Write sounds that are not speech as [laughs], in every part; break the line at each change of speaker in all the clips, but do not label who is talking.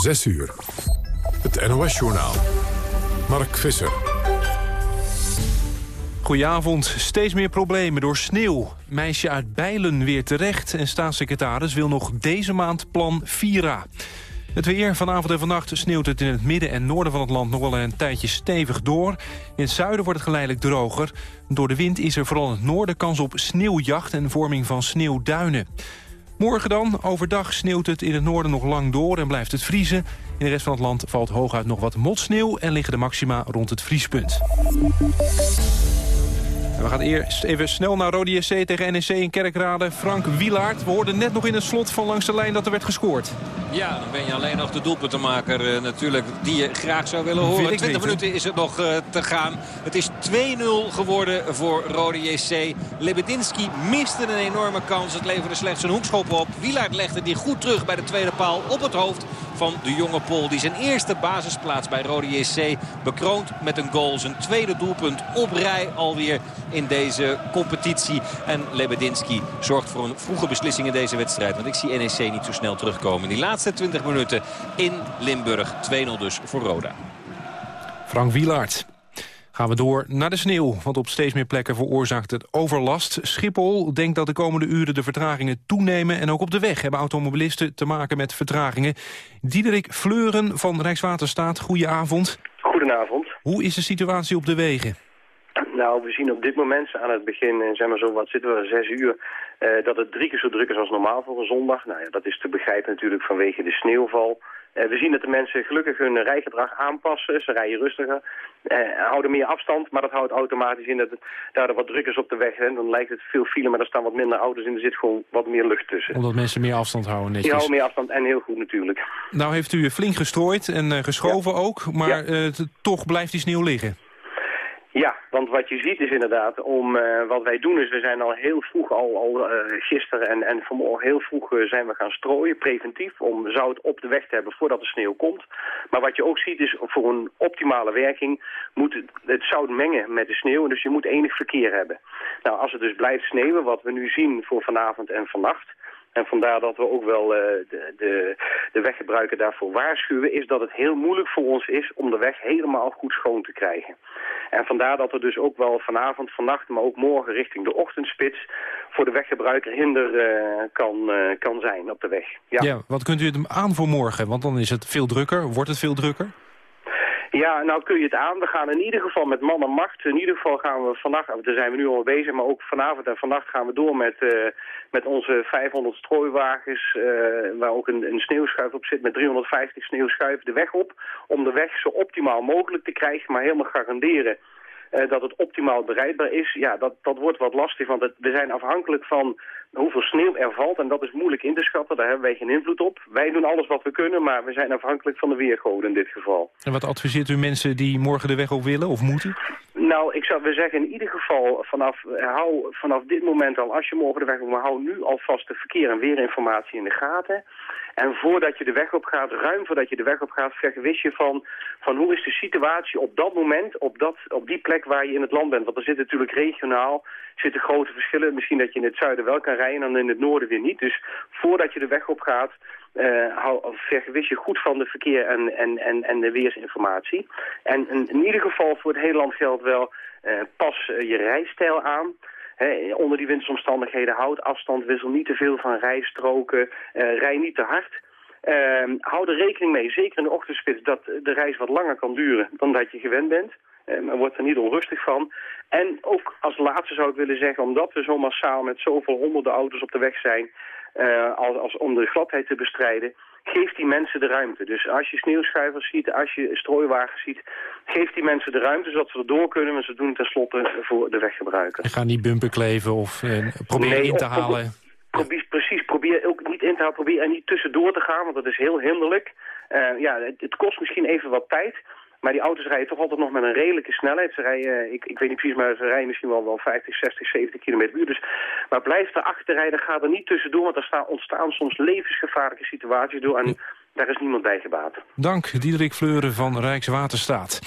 6 uur. Het NOS-journaal. Mark Visser.
Goedenavond. Steeds meer problemen door sneeuw. Meisje uit Bijlen weer terecht. En staatssecretaris wil nog deze maand plan Vira. Het weer vanavond en vannacht sneeuwt het in het midden en noorden van het land nog wel een tijdje stevig door. In het zuiden wordt het geleidelijk droger. Door de wind is er vooral in het noorden kans op sneeuwjacht en vorming van sneeuwduinen. Morgen dan, overdag sneeuwt het in het noorden nog lang door en blijft het vriezen. In de rest van het land valt hooguit nog wat motsneeuw en liggen de maxima rond het vriespunt we gaan eerst even snel naar Rode JC tegen NEC in Kerkrade. Frank Wielaert, we hoorden net nog in het slot van langs de lijn dat er werd gescoord.
Ja, dan ben je alleen nog de doelpuntenmaker uh, natuurlijk die je graag zou willen horen. 20 minuten is het nog uh, te gaan. Het is 2-0 geworden voor Rode JC. Lebedinski miste een enorme kans. Het leverde slechts een hoekschop op. Wielaert legde die goed terug bij de tweede paal op het hoofd van de jonge Pol. Die zijn eerste basisplaats bij Rode JC bekroont met een goal. Zijn tweede doelpunt op rij alweer in deze competitie. En Lebedinski zorgt voor een vroege beslissing in deze wedstrijd. Want ik zie NEC niet zo snel terugkomen. In die laatste 20 minuten in Limburg. 2-0 dus voor Roda.
Frank Wielaert. Gaan we door naar de sneeuw, want op steeds meer plekken veroorzaakt het overlast. Schiphol denkt dat de komende uren de vertragingen toenemen... en ook op de weg hebben automobilisten te maken met vertragingen. Diederik Fleuren van Rijkswaterstaat, goedenavond.
Goedenavond.
Hoe is de situatie op de wegen?
Nou, we zien op dit moment aan het begin, zeg maar zo, wat zitten we, zes uur... Uh, dat het drie keer zo druk is als normaal voor een zondag. Nou ja, dat is te begrijpen natuurlijk vanwege de sneeuwval. Uh, we zien dat de mensen gelukkig hun rijgedrag aanpassen. Ze rijden rustiger, uh, houden meer afstand. Maar dat houdt automatisch in dat het daardoor wat druk is op de weg. Hè. Dan lijkt het veel file, maar er staan wat minder auto's in. Er zit gewoon wat meer lucht tussen.
Omdat mensen meer afstand houden netjes.
Die houden meer afstand en heel goed natuurlijk.
Nou heeft u flink gestrooid en geschoven ook. Maar ja. toch blijft die sneeuw liggen.
Ja, want wat je ziet is inderdaad, om, uh, wat wij doen is, we zijn al heel vroeg, al, al uh, gisteren en, en vanmorgen heel vroeg uh, zijn we gaan strooien, preventief, om zout op de weg te hebben voordat de sneeuw komt. Maar wat je ook ziet is, voor een optimale werking moet het, het zout mengen met de sneeuw, dus je moet enig verkeer hebben. Nou, als het dus blijft sneeuwen, wat we nu zien voor vanavond en vannacht, en vandaar dat we ook wel uh, de, de, de weggebruiker daarvoor waarschuwen... is dat het heel moeilijk voor ons is om de weg helemaal goed schoon te krijgen. En vandaar dat er dus ook wel vanavond, vannacht, maar ook morgen richting de ochtendspits... voor de weggebruiker hinder uh, kan, uh, kan zijn op de weg.
Ja. ja, wat kunt u aan voor morgen? Want dan is het veel drukker. Wordt het veel drukker?
Ja, nou kun je het aan. We gaan in ieder geval met man en macht. In ieder geval gaan we vannacht, daar zijn we nu al bezig, maar ook vanavond en vannacht gaan we door met, uh, met onze 500 strooiwagens, uh, waar ook een, een sneeuwschuif op zit, met 350 sneeuwschuiven de weg op, om de weg zo optimaal mogelijk te krijgen, maar helemaal garanderen uh, dat het optimaal bereidbaar is, ja, dat, dat wordt wat lastig. Want we zijn afhankelijk van hoeveel sneeuw er valt. En dat is moeilijk in te schatten, daar hebben wij geen invloed op. Wij doen alles wat we kunnen, maar we zijn afhankelijk van de weergoden in dit geval.
En wat adviseert u mensen die morgen de weg op willen of moeten?
Nou, ik zou zeggen in ieder geval vanaf, hou vanaf dit moment al, als je morgen de weg op wil, hou nu alvast de verkeer- en weerinformatie in de gaten. En voordat je de weg op gaat, ruim voordat je de weg op gaat, vergewis je van, van hoe is de situatie op dat moment, op, dat, op die plek waar je in het land bent. Want er zitten natuurlijk regionaal zitten grote verschillen. Misschien dat je in het zuiden wel kan rijden en in het noorden weer niet. Dus voordat je de weg op gaat, uh, hou, vergewis je goed van de verkeer en, en, en, en de weersinformatie. En in, ieder geval voor het hele land geldt wel, uh, pas je rijstijl aan. Onder die winstomstandigheden houd afstand, wissel niet te veel van rijstroken, uh, rij niet te hard. Uh, hou er rekening mee, zeker in de ochtendspits, dat de reis wat langer kan duren dan dat je gewend bent. Uh, men wordt er niet onrustig van. En ook als laatste zou ik willen zeggen, omdat we zo massaal met zoveel honderden auto's op de weg zijn, uh, als, als om de gladheid te bestrijden, geef die mensen de ruimte. Dus als je sneeuwschuivers ziet, als je strooiwagens ziet, geef die mensen de ruimte zodat ze erdoor kunnen. Maar ze doen tenslotte voor de weggebruiker.
En ga niet bumper kleven of probeer nee, in te halen.
Probeer, precies, probeer ook niet in te halen, probeer er niet tussendoor te gaan, want dat is heel hinderlijk. Uh, ja, het, het kost misschien even wat tijd, maar die auto's rijden toch altijd nog met een redelijke snelheid. Ze rijden, ik, ik weet niet precies, maar ze rijden misschien wel, wel 50, 60, 70 km per uur. Dus, maar blijf erachter rijden, ga er niet tussendoor, want er staan, ontstaan soms levensgevaarlijke situaties door. En daar is niemand bij gebaat.
Dank, Diederik Fleuren van Rijkswaterstaat.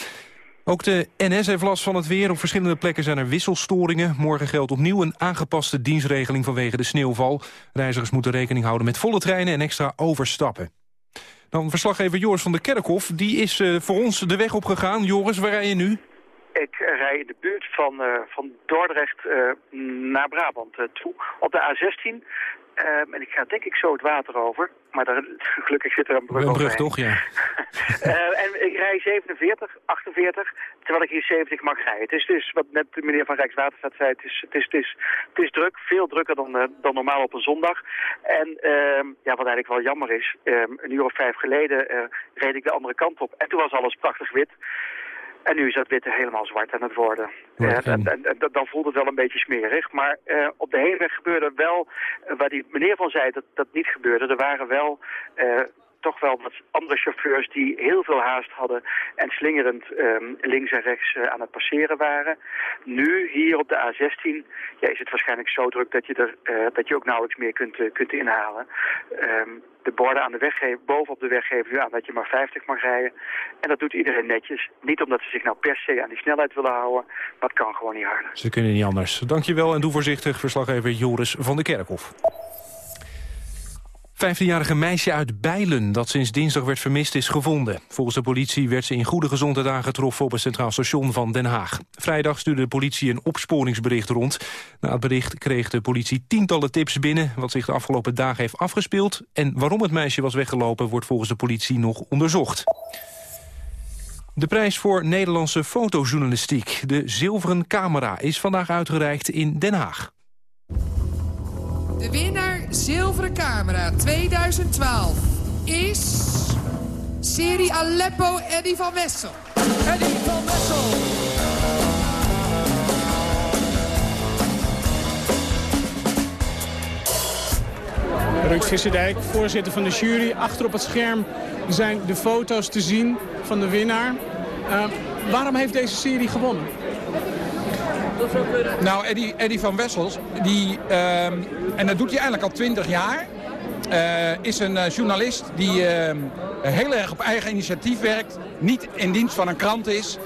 Ook de NS heeft last van het weer. Op verschillende plekken zijn er wisselstoringen. Morgen geldt opnieuw een aangepaste dienstregeling vanwege de sneeuwval. Reizigers moeten rekening houden met volle treinen en extra overstappen. Dan verslaggever Joris van der Kerkhof. Die is voor ons de weg opgegaan. Joris, waar rij je nu?
Ik rij in de buurt van, van Dordrecht naar Brabant toe. Op de A16 Um, en ik ga denk ik zo het water over. Maar daar, [laughs] gelukkig zit er een brug,
een brug toch, ja.
uh, [laughs] en ik rij 47, 48, terwijl ik hier 70 mag rijden. Het is dus, wat net de meneer van Rijkswaterstaat zei, het is, het is, het is, het is druk. Veel drukker dan, uh, dan normaal op een zondag. En uh, ja, wat eigenlijk wel jammer is, um, een uur of vijf geleden uh, reed ik de andere kant op. En toen was alles prachtig wit. En nu is dat witte helemaal zwart aan het worden. en, en, en, dan voelt het wel een beetje smerig. Maar uh, op de hele weg gebeurde wel, uh, waar die meneer van zei dat dat niet gebeurde. Er waren wel uh, toch wel wat andere chauffeurs die heel veel haast hadden en slingerend um, links en rechts uh, aan het passeren waren. Nu, hier op de A16, ja, is het waarschijnlijk zo druk dat je, er, uh, dat je ook nauwelijks meer kunt, uh, kunt inhalen. Um, de borden aan de weg geven, boven op de weg geven nu aan dat je maar 50 mag rijden. En dat doet iedereen netjes. Niet omdat ze zich nou per se aan die snelheid willen houden, maar het kan gewoon niet harder.
Ze kunnen niet anders. Dankjewel en doe voorzichtig, verslaggever Joris van de Kerkhof. 15-jarige meisje uit Bijlen dat sinds dinsdag werd vermist is gevonden. Volgens de politie werd ze in goede gezondheid aangetroffen op het Centraal Station van Den Haag. Vrijdag stuurde de politie een opsporingsbericht rond. Na het bericht kreeg de politie tientallen tips binnen... wat zich de afgelopen dagen heeft afgespeeld. En waarom het meisje was weggelopen wordt volgens de politie nog onderzocht. De prijs voor Nederlandse fotojournalistiek, de Zilveren Camera... is vandaag uitgereikt in Den Haag.
De winnaar Zilveren Camera 2012 is... Serie Aleppo Eddie van Wessel.
Eddie van Wessel.
Ruud Visserdijk, voorzitter van de jury. Achter op het scherm zijn de foto's te zien van de winnaar. Uh, waarom heeft deze serie gewonnen?
Nou, Eddie, Eddie van Wessels, die, uh, en dat doet hij eigenlijk al twintig jaar... Uh, is een uh, journalist die uh, heel erg op eigen initiatief werkt. Niet in dienst van een krant is.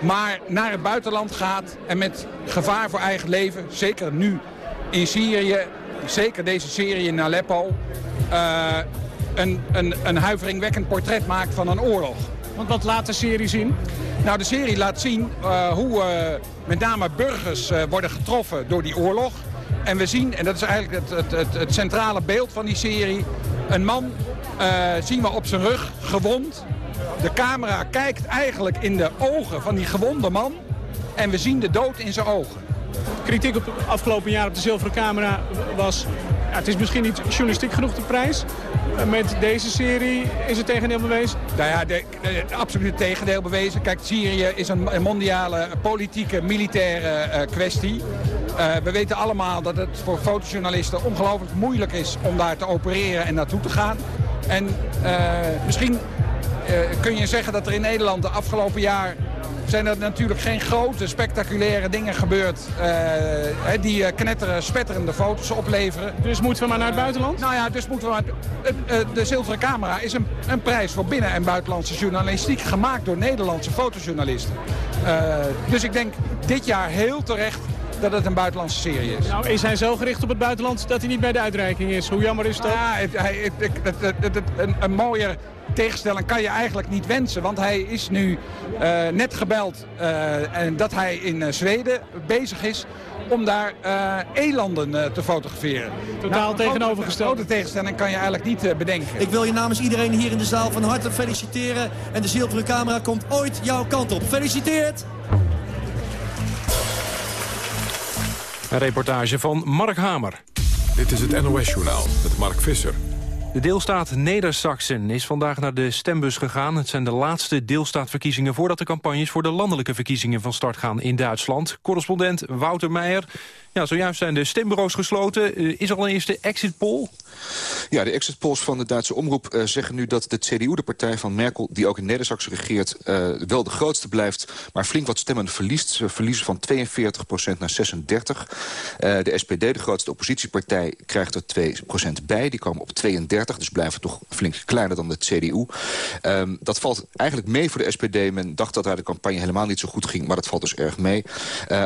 Maar naar het buitenland gaat. En met gevaar voor eigen leven. Zeker nu in Syrië. Zeker deze serie in Aleppo. een, een, een huiveringwekkend portret maakt van een oorlog.
Want wat laat de serie zien?
Nou, de serie laat zien uh, hoe uh, met name burgers uh, worden getroffen door die oorlog. En we zien, en dat is eigenlijk het, het, het, het centrale beeld van die serie... een man zien we op zijn rug, gewond. De camera kijkt eigenlijk in de ogen van die gewonde man... en we zien de dood in zijn ogen.
Kritiek op het afgelopen jaar op de zilveren camera was... Het is misschien niet journalistiek genoeg de prijs. Met deze serie is het tegendeel bewezen?
Nou ja, de absoluut tegendeel bewezen. Kijk, Syrië is een, mondiale politieke, militaire uh, kwestie. Uh, we weten allemaal dat het voor fotojournalisten ongelooflijk moeilijk is om daar te opereren en naartoe te gaan. En misschien kun je zeggen dat er in Nederland de afgelopen jaar zijn er natuurlijk geen grote, spectaculaire dingen gebeurd... Uh, die uh, knetteren, spetterende foto's opleveren.
Dus moeten we maar naar het buitenland?
Nou ja, dus moeten we maar... Uh, de Zilveren Camera is een, een, prijs voor binnen- en buitenlandse journalistiek... gemaakt door Nederlandse fotojournalisten. dus ik denk dit jaar heel terecht dat het een buitenlandse serie is.
Nou, is hij zo gericht op het buitenland dat hij niet bij de uitreiking is? Hoe jammer is dat?
Ja, het, hij, het, het, een, een mooier tegenstelling kan je eigenlijk niet wensen. Want hij is nu uh, net gebeld uh, en dat hij in uh, Zweden bezig is om daar elanden te fotograferen.
Totaal nou, tegenovergesteld.
Grote tegenstelling kan je eigenlijk niet bedenken.
Ik wil je namens iedereen hier in de zaal van harte feliciteren. En de zilveren camera komt ooit jouw kant op. Gefeliciteerd!
Een reportage van Mark Hamer.
Dit is het NOS-journaal met Mark Visser.
De deelstaat Neder-Saxen is vandaag naar de stembus gegaan. Het zijn de laatste deelstaatverkiezingen voordat de campagnes voor de landelijke verkiezingen van start gaan in Duitsland. Correspondent Wouter Meijer. Ja, zojuist zijn de stembureaus gesloten. is er al een eerste exit poll?
Ja, de exit polls van de Duitse omroep uh, zeggen nu dat de CDU, de partij van Merkel... die ook in neder regeert, uh, wel de grootste blijft... maar flink wat stemmen verliest. Ze verliezen van 42% naar 36. Uh, de SPD, de grootste oppositiepartij, krijgt er 2% bij. Die komen op 32 33. Dus blijven toch flink kleiner dan de CDU. Ehm, dat valt eigenlijk mee voor de SPD. Men dacht dat daar de campagne helemaal niet zo goed ging. Maar dat valt dus erg mee.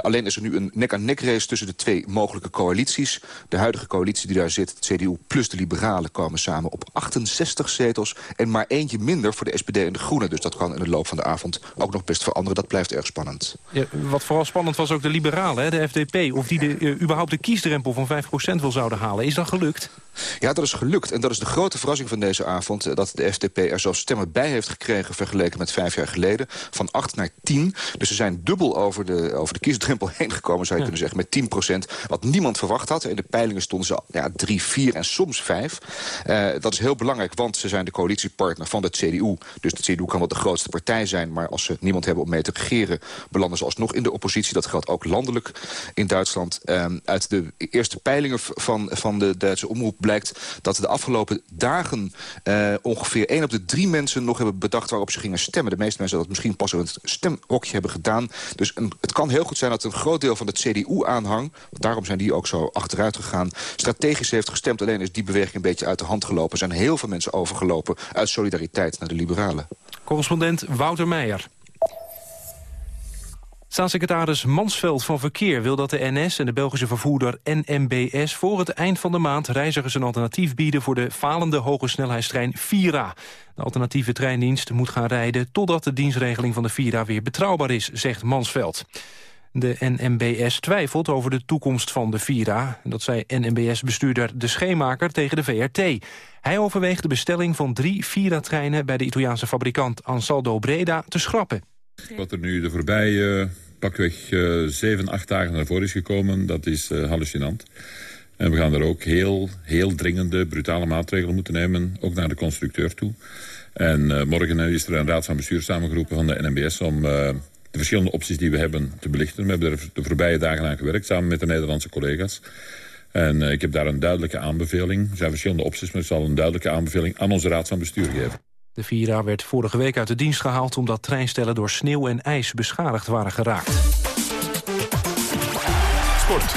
Alleen is er nu een nek-aan-nek race tussen de twee mogelijke coalities. De huidige coalitie die daar zit, de CDU plus de Liberalen... komen samen op 68 zetels. En maar eentje minder voor de SPD en de Groenen. Dus dat kan in de loop van de avond ook nog best veranderen. Dat blijft erg spannend.
Ja, wat vooral spannend was ook de Liberalen, de FDP. Of die de, uh, überhaupt de kiesdrempel van 5% wel zouden halen. Is dat gelukt?
Ja, dat is gelukt. En dat is de grote verrassing van deze avond... Eh, dat de FDP er zelfs stemmen bij heeft gekregen... vergeleken met vijf jaar geleden. Van 8 naar 10. Dus ze zijn dubbel over de, over de kiesdrempel [laughs] heen gekomen, zou je kunnen zeggen. Met 10 procent. Wat niemand verwacht had. In de peilingen stonden ze ja, 3, 4 en soms 5. Uh, dat is heel belangrijk, want ze zijn de coalitiepartner van de CDU. Dus de CDU kan wel de grootste partij zijn... maar als ze niemand hebben om mee te regeren... belanden ze alsnog in de oppositie. Dat geldt ook landelijk in Duitsland. Uh, uit de eerste peilingen van, van de Duitse omroep blijkt dat de afgelopen dagen uh, ongeveer 1 op de drie mensen nog hebben bedacht waarop ze gingen stemmen. De meeste mensen dat misschien pas in het stemhokje hebben gedaan. Dus het kan heel goed zijn dat een groot deel van het CDU-aanhang, daarom zijn die ook zo achteruit gegaan, strategisch heeft gestemd. Alleen is die beweging een beetje uit de hand gelopen. Er zijn heel veel mensen overgelopen uit solidariteit naar de liberalen.
Correspondent Wouter Meijer. Staatssecretaris Mansveld van Verkeer wil dat de NS en de Belgische vervoerder NMBS voor het eind van de maand reizigers een alternatief bieden voor de falende hogesnelheidstrein Vira. De alternatieve treindienst moet gaan rijden totdat de dienstregeling van de Vira weer betrouwbaar is, zegt Mansveld. De NMBS twijfelt over de toekomst van de Vira. Dat zei NMBS-bestuurder De Scheemaker tegen de VRT. Hij overweegt de bestelling van drie Vira-treinen... bij de Italiaanse fabrikant Ansaldo Breda te schrappen.
Wat er nu de voorbije pakweg uh, zeven, acht dagen naar voren is gekomen, dat is uh, hallucinant. En we gaan er ook heel, heel dringende, brutale maatregelen moeten nemen, ook naar de constructeur toe. En morgen is er een raad van bestuur samengeroepen van de NMBS om de verschillende opties die we hebben te belichten. We hebben er de voorbije dagen aan gewerkt, samen met de Nederlandse collega's. En ik heb daar een duidelijke aanbeveling. Er zijn verschillende opties, maar ik zal een duidelijke aanbeveling aan onze raad van bestuur geven.
De Vira werd vorige week uit de dienst gehaald... omdat treinstellen door sneeuw en ijs beschadigd waren geraakt. Sport.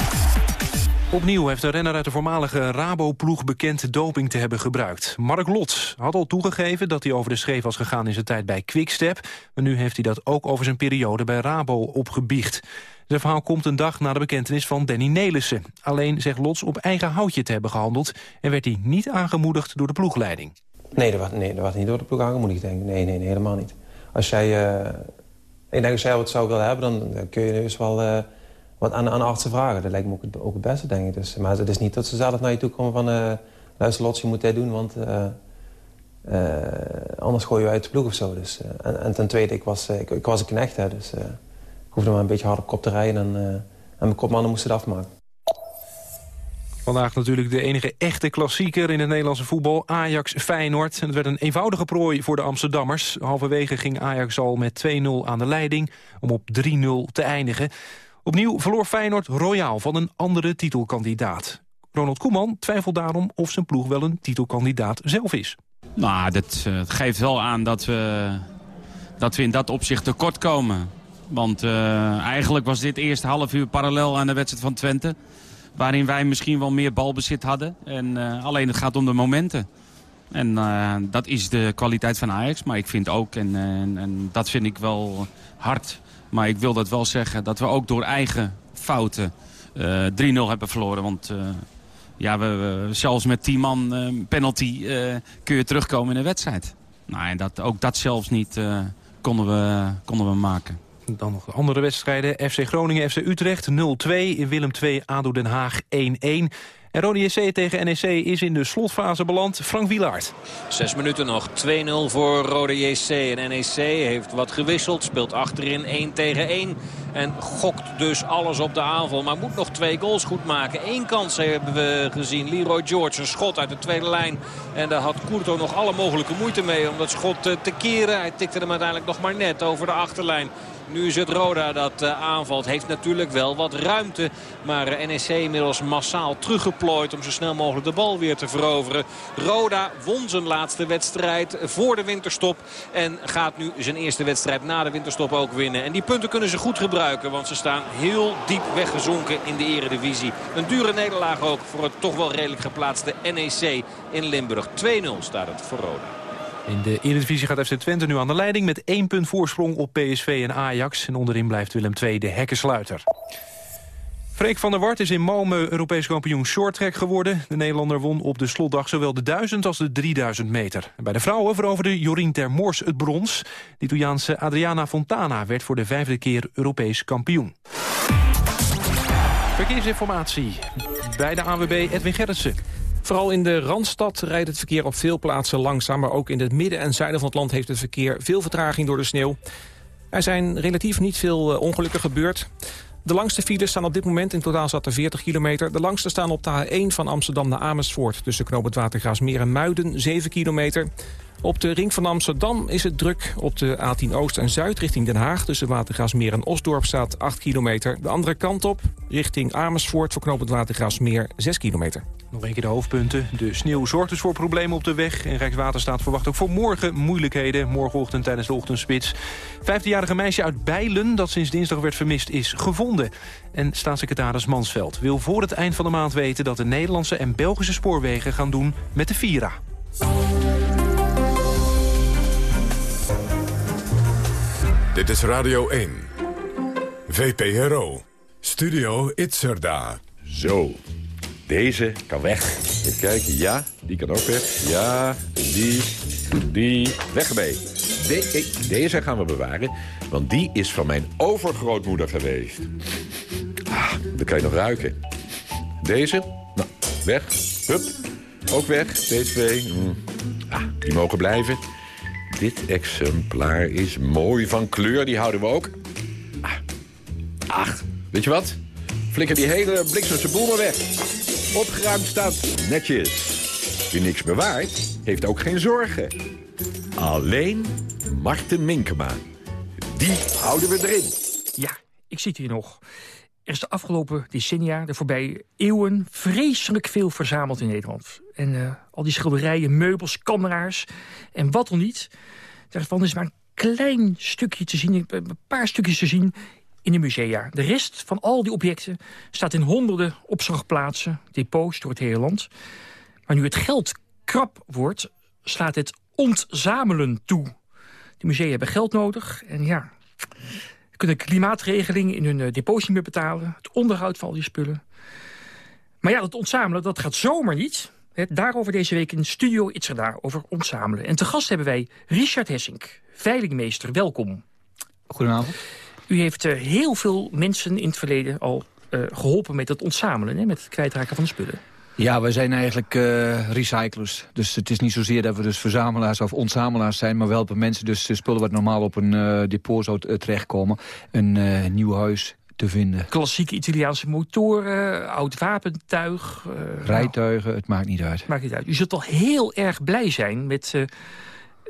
Opnieuw heeft een renner uit de voormalige Rabo-ploeg bekend doping te hebben gebruikt. Mark Lots had al toegegeven dat hij over de scheef was gegaan in zijn tijd bij Quickstep. Maar nu heeft hij dat ook over zijn periode bij Rabo opgebiecht. Zijn verhaal komt een dag na de bekentenis van Danny Nelissen. Alleen zegt Lots op eigen houtje te hebben gehandeld... en werd hij niet aangemoedigd door de ploegleiding.
Nee, dat was, nee, dat niet door de ploeg aangemoedigd, denk ik. Nee, nee, nee, helemaal niet. Als jij, uh, ik denk als jij wat zou willen hebben, dan, kun je dus wel uh, wat aan, aan artsen vragen. Dat lijkt me ook het, ook het beste, denk ik. Dus, maar het is niet dat ze zelf naar je toe komen van... Uh, luister, Lots, je moet dit doen, want anders gooi je uit de ploeg of zo. Dus, en, en, ten tweede, ik was, ik, ik, was een knecht, hè, dus ik hoefde maar een beetje hard op kop te rijden... en, en mijn kopmannen moesten het afmaken.
Vandaag natuurlijk de enige echte klassieker in het Nederlandse voetbal. Ajax-Feyenoord. Het werd een eenvoudige prooi voor de Amsterdammers. Halverwege ging Ajax al met 2-0 aan de leiding... om op 3-0 te eindigen. Opnieuw verloor Feyenoord royaal van een andere titelkandidaat. Ronald Koeman twijfelt daarom of zijn ploeg wel een titelkandidaat zelf is.
Nou, dat uh, geeft wel aan dat we, dat we in dat opzicht tekort komen. Want uh, eigenlijk was dit eerste half uur parallel aan de wedstrijd van Twente waarin wij misschien wel meer balbezit hadden. En, uh, alleen het gaat om de momenten. En uh, dat is de kwaliteit van Ajax. Maar ik vind ook, en, en, en, dat vind ik wel hard... maar ik wil dat wel zeggen, dat we ook door eigen fouten uh, 3-0 hebben verloren. Want ja, we, we, zelfs met 10 man penalty kun je terugkomen in een wedstrijd. Nou, en dat, ook dat zelfs niet konden, we, konden we maken.
Dan nog andere wedstrijden. FC Groningen, FC Utrecht 0-2. Willem 2, ADO Den Haag 1-1. En Rode JC tegen NEC is in de slotfase beland. Frank Wielaert.
Zes minuten nog. 2-0 voor Rode JC. En NEC heeft wat gewisseld. Speelt achterin 1 tegen 1. En gokt dus alles op de aanval. Maar moet nog twee goals goed maken. Eén kans hebben we gezien. Leroy George, een schot uit de tweede lijn. En daar had Courto nog alle mogelijke moeite mee om dat schot te keren. Hij tikte hem uiteindelijk nog maar net over de achterlijn. Nu is het Roda dat uh, aanvalt. Heeft natuurlijk wel wat ruimte. Maar uh, NEC inmiddels massaal teruggeplooid om zo snel mogelijk de bal weer te veroveren. Roda won zijn laatste wedstrijd voor de winterstop. En gaat nu zijn eerste wedstrijd na de winterstop ook winnen. En die punten kunnen ze goed gebruiken. Want ze staan heel diep weggezonken in de eredivisie. Een dure nederlaag ook voor het toch wel redelijk geplaatste NEC in Limburg. 2-0 staat het voor Roda.
In de Eredivisie gaat FC Twente nu aan de leiding... met één punt voorsprong op PSV en Ajax. En onderin blijft Willem II de hekkensluiter. Freek van der Wart is in Malmö Europees kampioen shorttrack geworden. De Nederlander won op de slotdag zowel de 1000 als de 3000 meter. bij de vrouwen veroverde Jorien Termors het brons. De Italiaanse Adriana Fontana werd voor de vijfde keer Europees kampioen. Verkeersinformatie bij de AWB Edwin Gerritsen.
Vooral in de Randstad rijdt het verkeer op veel plaatsen langzaam... maar ook in het midden en zuiden van het land heeft het verkeer veel vertraging door de sneeuw. Er zijn relatief niet veel eh, ongelukken gebeurd. De langste files staan op dit moment, in totaal zat er 40 kilometer. De langste staan op de A1 van Amsterdam naar Amersfoort... tussen Knoop het en Muiden, 7 kilometer. Op de ring van Amsterdam is het druk. Op de A10 Oost en Zuid richting Den Haag... tussen Watergraasmeer en Osdorp staat 8 kilometer. De andere kant op, richting Amersfoort... voor Knoop het Watergraasmeer 6 kilometer.
Nog een keer de hoofdpunten. De sneeuw zorgt dus voor problemen op de weg. En Rijkswaterstaat verwacht ook voor morgen moeilijkheden. Morgenochtend tijdens de ochtendspits. Vijftienjarige meisje uit Bijlen, dat sinds dinsdag werd vermist, is gevonden. En staatssecretaris Mansveld wil voor het eind van de maand weten... dat de Nederlandse en Belgische spoorwegen gaan doen met de Vira.
Dit is Radio 1. VPRO. Studio Itzerda.
Zo, deze kan weg. Even kijken, ja, die kan ook weg. Ja, die, die, weg. De, deze gaan we bewaren, want die is van mijn overgrootmoeder geweest. Ah, dat kan je nog ruiken. Deze, nou, weg. Hup, ook weg. Deze twee, mm. ah, die mogen blijven. Dit exemplaar is mooi van kleur, die houden we ook. Ah. Ach, weet je wat? Flikker die hele bliksemse boel maar weg. Opgeruimd staat netjes. Wie niks bewaart, heeft ook geen zorgen. Alleen Marten Minkema. Die houden we erin.
Ja, ik zit hier nog. Er is de afgelopen decennia, de voorbije eeuwen... vreselijk veel verzameld in Nederland. En uh, al die schilderijen, meubels, camera's en wat dan niet... daarvan is maar een klein stukje te zien, een paar stukjes te zien in de musea. De rest van al die objecten staat in honderden opslagplaatsen, depots door het hele land. Maar nu het geld krap wordt, slaat het ontzamelen toe. De musea hebben geld nodig en ja, kunnen klimaatregelingen in hun eh, depots niet meer betalen. Het onderhoud van al die spullen. Maar ja, dat ontzamelen, dat gaat zomaar niet. Daarover deze week in Studio Itzerda, over ontzamelen. En te gast hebben wij Richard Hessink, veilingmeester. Welkom.
Goedenavond.
U heeft uh, heel veel mensen in het verleden al uh, geholpen met het ontzamelen, hè, met het kwijtraken van de spullen.
Ja, wij zijn eigenlijk uh, recyclers. Dus het is niet zozeer dat we dus verzamelaars of ontzamelaars zijn... maar wel helpen mensen dus spullen wat normaal op een uh, depot zou terechtkomen... een uh, nieuw huis te vinden.
Klassieke Italiaanse motoren, oud wapentuig...
Rijtuigen, het maakt niet uit.
maakt niet uit. U zult al heel erg blij zijn met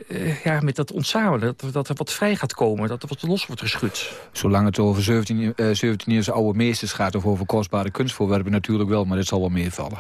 uh, ja, met dat ontzamelen, dat, dat er wat vrij gaat komen, dat er wat los wordt geschud.
Zolang het over 17, uh, 17 jaar oude meesters gaat of over kostbare kunstvoorwerpen natuurlijk wel, maar dit zal wel meevallen.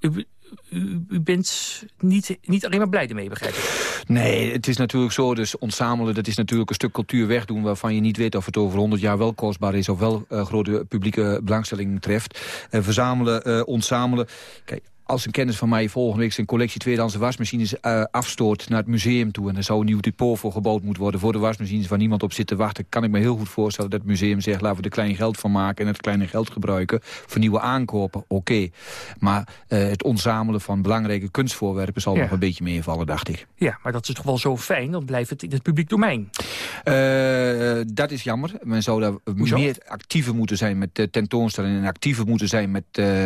U, u, u, bent niet, niet alleen maar blij ermee, begrijp ik?
Nee, het is natuurlijk zo, dus ontzamelen, dat is natuurlijk een stuk cultuur wegdoen... waarvan je niet weet of het over 100 jaar wel kostbaar is... of wel uh, grote publieke belangstelling treft. Uh, verzamelen, uh, ontzamelen. Kijk, als een kennis van mij volgende week zijn collectie tweedehandse wasmachines uh, afstoot naar het museum toe... en er zou een nieuw depot voor gebouwd moeten worden voor de wasmachines... waar niemand op zit te wachten, kan ik me heel goed voorstellen dat het museum zegt... laten we er klein geld van maken en het kleine geld gebruiken voor nieuwe aankopen, oké. Maar uh, het onzamelen van belangrijke kunstvoorwerpen zal ja. nog een beetje meevallen, dacht ik.
Ja, maar dat is toch wel zo fijn, dan blijft het in het publiek domein.
Uh, dat is jammer. Men zou daar Hoezo? meer actiever moeten zijn met tentoonstellingen... en actiever moeten zijn met,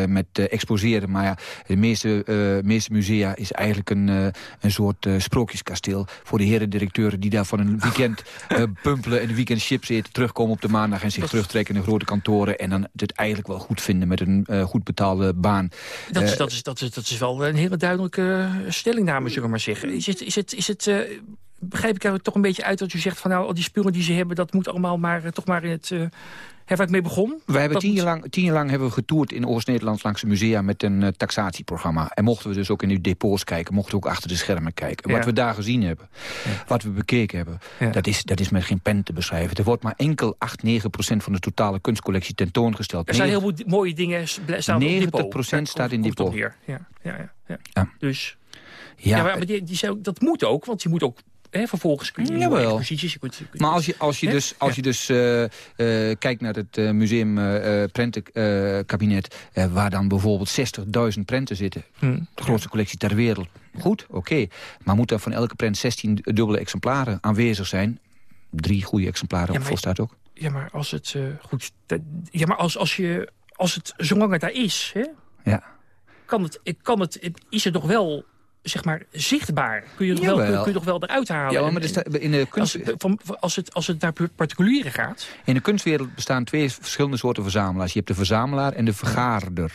met exposeren, maar ja de meeste, uh, meeste musea is eigenlijk een, uh, een soort uh, sprookjeskasteel... voor de heren-directeuren die daar van een weekend [laughs] pumpelen... en een weekend chips eten, terugkomen op de maandag... en zich terugtrekken in de grote kantoren... en dan het eigenlijk wel goed vinden met een goed betaalde baan.
Dat is, dat, is, dat, is, dat is wel een hele duidelijke stellingname, zullen we maar zeggen. Is het, is het, is het begrijp ik er toch een beetje uit dat u zegt... van nou, al die spullen die ze hebben, dat moet allemaal maar, toch maar in het... Uh, waar ik mee begon?
We hebben tien jaar, lang, tien jaar lang hebben we getoerd in Oost-Nederland langs de musea met een uh, taxatieprogramma. En mochten we dus ook in uw depots kijken, mochten we ook achter de schermen kijken. Ja. Wat we daar gezien hebben, ja. wat we bekeken hebben, ja. dat, is, dat is met geen pen te beschrijven. Er wordt maar enkel 8, 9 procent van de totale kunstcollectie tentoongesteld.
Er zijn heel veel mooie dingen staan
90 procent staat in depot.
Ja, ja, ja, ja. Dus... Ja, maar die, die, dat moet ook, want je moet ook Hè, vervolgens kun je
Jawel. exposities... Je kunt, je kunt, maar als je, als je dus, als je dus uh, uh, kijkt naar het uh, museum prentenkabinet... waar dan bijvoorbeeld 60.000 prenten zitten... Hmm. de grootste collectie ter wereld. Goed, oké. Okay. Maar moet er van elke prent 16 dubbele exemplaren aanwezig zijn? Drie goede exemplaren, ja, volstaat ook.
Ja, maar als het goed... Ja, maar als, als, je, als het zolang het daar is... Hè,
ja.
kan het, kan het, is het nog wel zeg maar, zichtbaar. Kun je, wel, kun, kun je toch wel eruit halen.
Ja, maar in de kunst...
als, van, als, het, als het naar particulieren gaat...
In de kunstwereld bestaan twee verschillende soorten verzamelaars. Je hebt de verzamelaar en de vergaarder.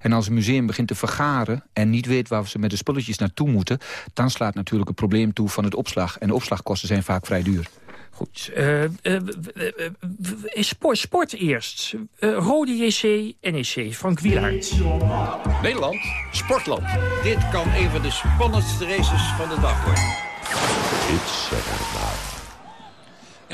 En als een museum begint te vergaren... en niet weet waar ze met de spulletjes naartoe moeten... dan slaat natuurlijk het probleem toe van het opslag. En de opslagkosten zijn vaak vrij duur.
Goed. Uh, uh, sport, sport eerst. Uh, Rode JC, NEC, Frank Wielaert.
Nederland, sportland. Dit kan een van de spannendste races van de dag worden.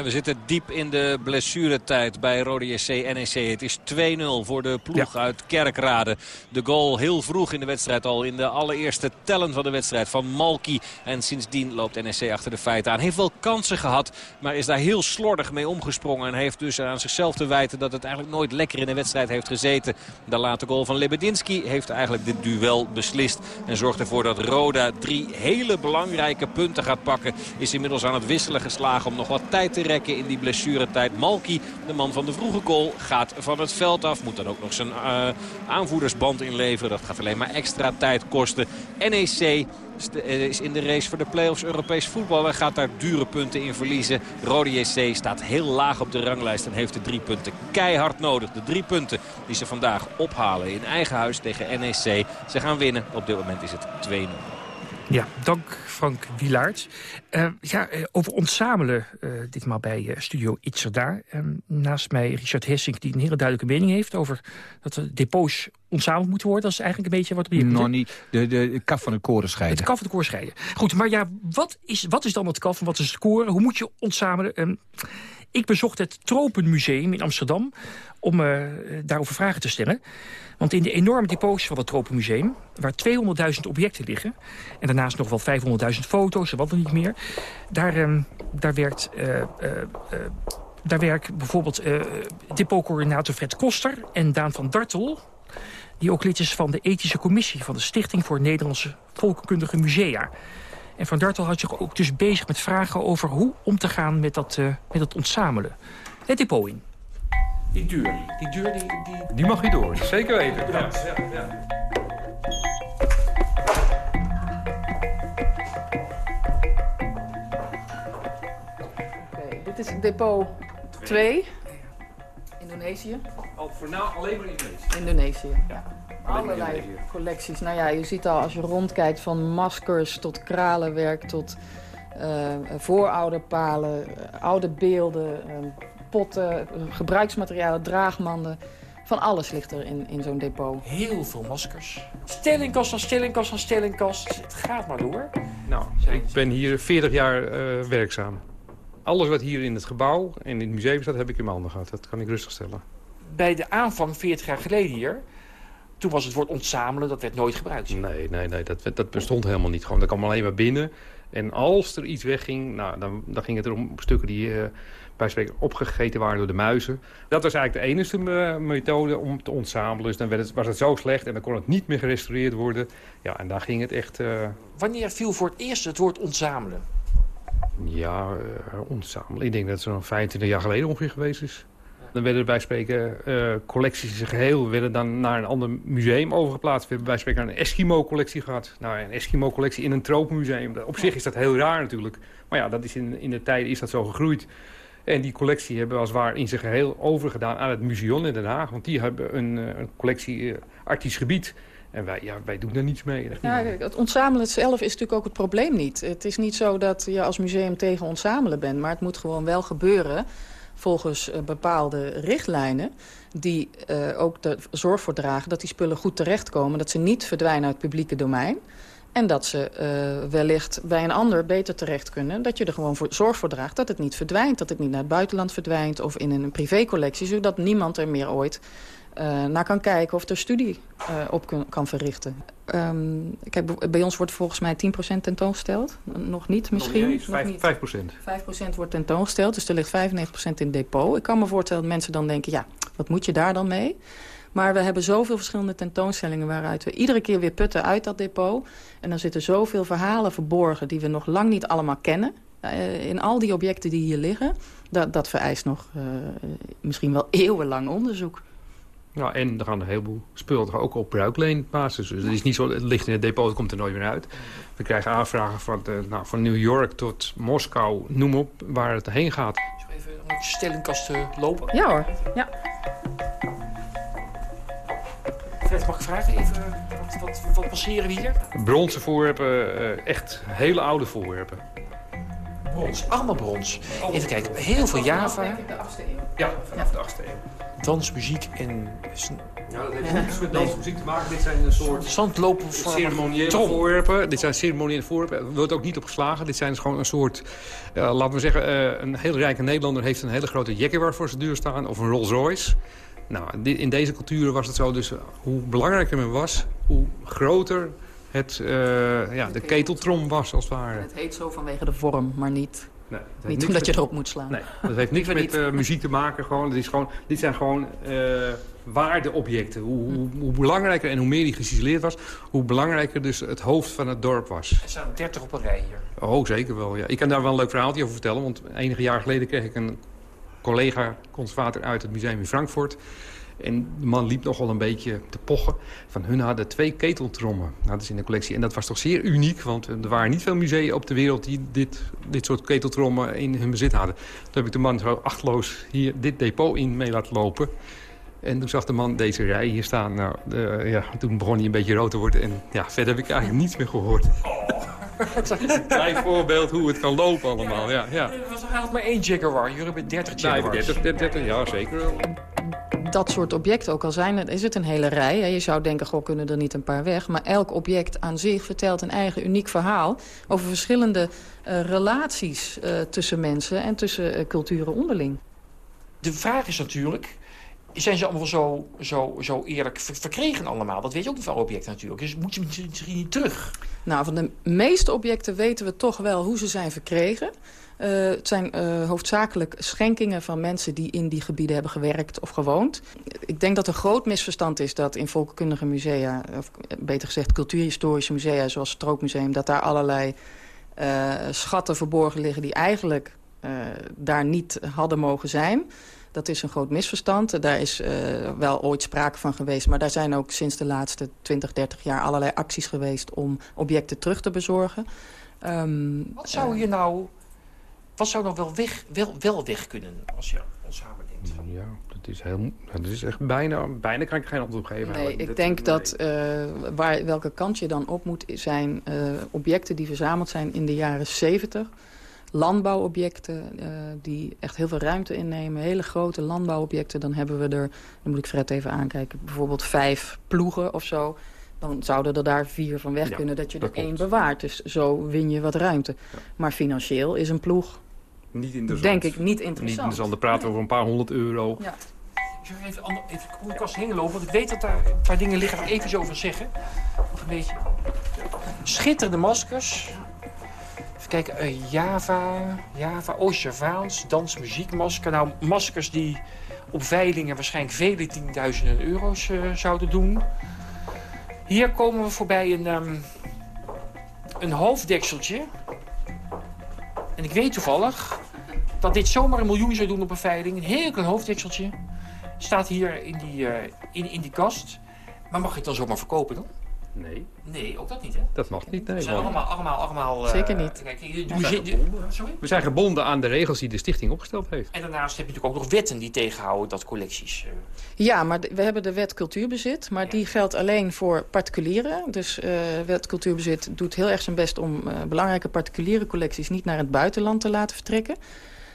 En we zitten diep in de blessuretijd bij Rode JC NEC. Het is 2-0 voor de ploeg uit Kerkrade. De goal heel vroeg in de wedstrijd al. In de allereerste tellen van de wedstrijd van Malky. En sindsdien loopt NEC achter de feiten aan. Heeft wel kansen gehad, maar is daar heel slordig mee omgesprongen. En heeft dus aan zichzelf te wijten dat het eigenlijk nooit lekker in de wedstrijd heeft gezeten. De late goal van Lebedinski heeft eigenlijk dit duel beslist. En zorgt ervoor dat Roda drie hele belangrijke punten gaat pakken. Is inmiddels aan het wisselen geslagen om nog wat tijd te in die blessuretijd. Malky, de man van de vroege goal, gaat van het veld af. Moet dan ook nog zijn uh, aanvoerdersband inleveren. Dat gaat alleen maar extra tijd kosten. NEC is in de race voor de play-offs Europees voetbal. En gaat daar dure punten in verliezen. Rode JC staat heel laag op de ranglijst en heeft de drie punten keihard nodig. De drie punten die ze vandaag ophalen in eigen huis tegen NEC. Ze gaan winnen. Op dit moment is het 2-0.
Ja, dank Frank Wilaert. Uh, ja, eh, over ontzamelen, uh, ditmaal bij Studio Itzerda. naast mij Richard Hessink, die een hele duidelijke mening heeft... over dat de depots ontzameld moeten worden. Dat is eigenlijk een beetje wat je
Nog niet. De, de, de kaf van de koren scheiden.
Het kaf van de koren scheiden. Goed, maar ja, wat is, wat is dan het kaf en wat is het koren? Hoe moet je ontzamelen? ik bezocht het Tropenmuseum in Amsterdam om uh, daarover vragen te stellen. Want in de enorme depots van het Tropenmuseum... waar 200.000 objecten liggen... en daarnaast nog wel 500.000 foto's, wat dan niet meer... daar, uh, daar werkt... Uh, daar werkt bijvoorbeeld depotcoördinator Fred Koster en Daan van Dartel... die ook lid is van de ethische commissie... van de Stichting voor Nederlandse Volkenkundige Musea. En Van Dartel houdt zich ook dus bezig met vragen over hoe om te gaan met dat, met dat ontzamelen. Het depot in.
Die deur, die deur die, die... Die mag je door, zeker weten. Ja, ja, ja.
Oké, dit is depot 2. Indonesië.
Oh, voor nou alleen maar Indonesië?
Indonesië, ja. Allerlei collecties. Nou ja, je ziet al als je rondkijkt van maskers tot kralenwerk tot uh, voorouderpalen, uh, oude beelden, uh, potten, gebruiksmaterialen, draagmanden. Van alles ligt er in, in zo'n depot.
Heel veel maskers. Stellingkast aan stellingkast aan stellingkast. Het gaat maar door.
Nou, ik ben hier 40 jaar uh, werkzaam. Alles wat hier in het gebouw en in het museum staat, heb ik in mijn handen gehad. Dat kan ik rustig stellen.
Bij de aanvang 40 jaar geleden hier... toen was het woord ontzamelen, dat werd nooit gebruikt.
Nee, nee, nee dat, dat bestond helemaal niet. Gewoon, dat kwam alleen maar binnen. En als er iets wegging, nou, dan, dan ging het er om stukken die... Uh, bij spreken opgegeten waren door de muizen. Dat was eigenlijk de enige methode om te ontzamelen. Dus dan werd het, was het zo slecht en dan kon het niet meer gerestaureerd worden. Ja, en daar ging het echt... Uh...
Wanneer viel voor het eerst het woord ontzamelen?
Ja, uh, ontzamelen. Ik denk dat het zo'n 25 jaar geleden ongeveer geweest is. Dan werden bij spreken uh, collecties in zijn geheel werden dan naar een ander museum overgeplaatst. We hebben bij spreken een Eskimo-collectie gehad. Nou, een Eskimo-collectie in een tropenmuseum. Op zich is dat heel raar natuurlijk. Maar ja, dat is in, in de tijd is dat zo gegroeid. En die collectie hebben we als waar in zijn geheel overgedaan aan het museum in Den Haag. Want die hebben een, eh, een collectie uh, artistisch gebied. En wij, ja, wij doen er niets mee.
Ja, het ontzamelen zelf is natuurlijk ook het probleem niet. Het is niet zo dat je als museum tegen ontzamelen bent. Maar het moet gewoon wel gebeuren volgens uh, bepaalde richtlijnen... die uh, ook de zorg voor dragen dat die spullen goed terechtkomen. Dat ze niet verdwijnen uit het publieke domein. En dat ze uh, wellicht bij een ander beter terecht kunnen. Dat je er gewoon voor, zorg voor draagt dat het niet verdwijnt. Dat het niet naar het buitenland verdwijnt of in een privécollectie. Zodat niemand er meer ooit uh, naar kan kijken of er studie uh, op kun, kan verrichten. Um, kijk, bij ons wordt volgens mij 10% tentoongesteld. Nog niet misschien.
Nog niet, 5,
niet. 5%. 5% wordt tentoongesteld, dus er ligt 95% in depot. Ik kan me voorstellen dat mensen dan denken, ja, wat moet je daar dan mee? Maar we hebben zoveel verschillende tentoonstellingen... waaruit we iedere keer weer putten uit dat depot. En dan zitten zoveel verhalen verborgen... die we nog lang niet allemaal kennen. Uh, in al die objecten die hier liggen... dat, dat vereist nog uh, misschien wel eeuwenlang onderzoek.
Ja, en er gaan een heleboel spullen ook op bruikleenbasis. Dus het is niet zo, het ligt in het depot, het komt er nooit meer uit. We krijgen aanvragen van, de, nou, van New York tot Moskou, noem op, waar het heen gaat.
Even een stellingkast lopen?
Ja hoor, ja.
Fred, mag ik vragen even, wat, wat, wat passeren we hier?
Bronzen voorwerpen, uh, echt hele oude voorwerpen.
Brons, allemaal brons. Even kijken, heel veel Java.
Ja, vanaf de 8e eeuw
dansmuziek en...
Ja, dat heeft niets met dansmuziek te maken. Dit zijn een soort...
Zandlopen
ceremoniële voorwerpen. Dit zijn ceremoniële voorwerpen. Er wordt ook niet op geslagen. Dit zijn dus gewoon een soort... Uh, laten we zeggen, uh, een heel rijke Nederlander heeft een hele grote Jaguar voor zijn deur staan. Of een Rolls Royce. Nou, in deze culturen was het zo dus... hoe belangrijker men was, hoe groter het, uh, ja, de keteltrom was, als het ware.
Het heet zo vanwege de vorm, maar niet Nee, niet omdat je erop moet slaan.
Nee, dat heeft niks met uh, muziek te maken. Gewoon. Dit, is gewoon, dit zijn gewoon uh, waardeobjecten. Hoe, hoe, hoe, belangrijker en hoe meer die gecizeleerd was... hoe belangrijker dus het hoofd van het dorp was.
Er staan 30 op een rij hier.
Oh, zeker wel. Ja. Ik kan daar wel een leuk verhaaltje over vertellen. Want enige jaar geleden kreeg ik een collega-conservator uit het museum in Frankfurt... En de man liep nogal een beetje te pochen. Van hun hadden twee keteltrommen hadden ze in de collectie. En dat was toch zeer uniek, want er waren niet veel musea op de wereld... die dit, dit soort keteltrommen in hun bezit hadden. Toen heb ik de man zo achtloos hier dit depot in mee laten lopen. En toen zag de man deze rij hier staan. Nou, ja, toen begon hij een beetje rood te worden. En ja, verder heb ik eigenlijk niets meer gehoord. Een [laughs] klein voorbeeld hoe het kan lopen allemaal. Ja, ja.
Er was eigenlijk maar één Jaguar. Jullie hebben 30 Jaguars.
Nee, 30, 30, ja, zeker wel
dat soort objecten, ook al zijn is het een hele rij... je zou denken, goh, kunnen er niet een paar weg... maar elk object aan zich vertelt een eigen uniek verhaal... over verschillende uh, relaties uh, tussen mensen en tussen uh, culturen onderling.
De vraag is natuurlijk, zijn ze allemaal zo, zo, zo eerlijk verkregen allemaal? Dat weet je ook van objecten natuurlijk. Dus moet je misschien niet terug?
Nou, van de meeste objecten weten we toch wel hoe ze zijn verkregen... Uh, het zijn uh, hoofdzakelijk schenkingen van mensen die in die gebieden hebben gewerkt of gewoond. Ik denk dat een groot misverstand is dat in volkenkundige musea, of beter gezegd cultuurhistorische musea zoals het Strookmuseum, dat daar allerlei uh, schatten verborgen liggen die eigenlijk daar niet hadden mogen zijn. Dat is een groot misverstand. Daar is wel ooit sprake van geweest. Maar daar zijn ook sinds de laatste 20, 30 jaar allerlei acties geweest om objecten terug te bezorgen. Um,
Wat zou je nou wat zou dan wel weg, wel, wel weg kunnen als je samen denkt?
Ja, dat is, heel, dat is echt bijna, bijna kan ik geen antwoord op geven.
Nee, ik denk dat uh, waar, welke kant je dan op moet zijn uh, objecten die verzameld zijn in de jaren 70 landbouwobjecten uh, die echt heel veel ruimte innemen. Hele grote landbouwobjecten. Dan hebben we er, dan moet ik Fred even aankijken, bijvoorbeeld vijf ploegen of zo. Dan zouden er daar vier van weg kunnen dat je er één bewaart. Dus zo win je wat ruimte. Ja. Maar financieel is een ploeg
niet interessant.
Denk ik niet interessant.
Niet interessant. Dan praten we over een paar honderd euro. Ja.
Ik ga even, even de kast heen lopen, want ik weet dat daar een paar dingen liggen waar ik even zo over zeggen. Of een beetje. Schitterende maskers. Even kijken, uh, Java, Java, Oost-Javaans, dans, muziekmasker. Nou, maskers die op veilingen waarschijnlijk vele tienduizenden euro's uh, zouden doen. Hier komen we voorbij een, um, een hoofddekseltje. En ik weet toevallig dat dit zomaar een miljoen zou doen op een veiling. Een heel klein hoofddekseltje. Staat hier in die, uh, in, in die kast. Maar mag ik het dan zomaar verkopen dan?
Nee.
Nee, ook dat niet, hè?
Dat mag niet, nee.
We zijn allemaal... allemaal, allemaal uh,
Zeker niet.
Kijk, de
We
museum,
zijn,
sorry?
we zijn gebonden aan de regels die de stichting opgesteld heeft.
En daarnaast heb je natuurlijk ook nog wetten die tegenhouden dat collecties... Uh...
Ja, maar we hebben de wet cultuurbezit, maar ja. die geldt alleen voor particulieren. Dus uh, wet cultuurbezit doet heel erg zijn best om belangrijke particuliere collecties niet naar het buitenland te laten vertrekken.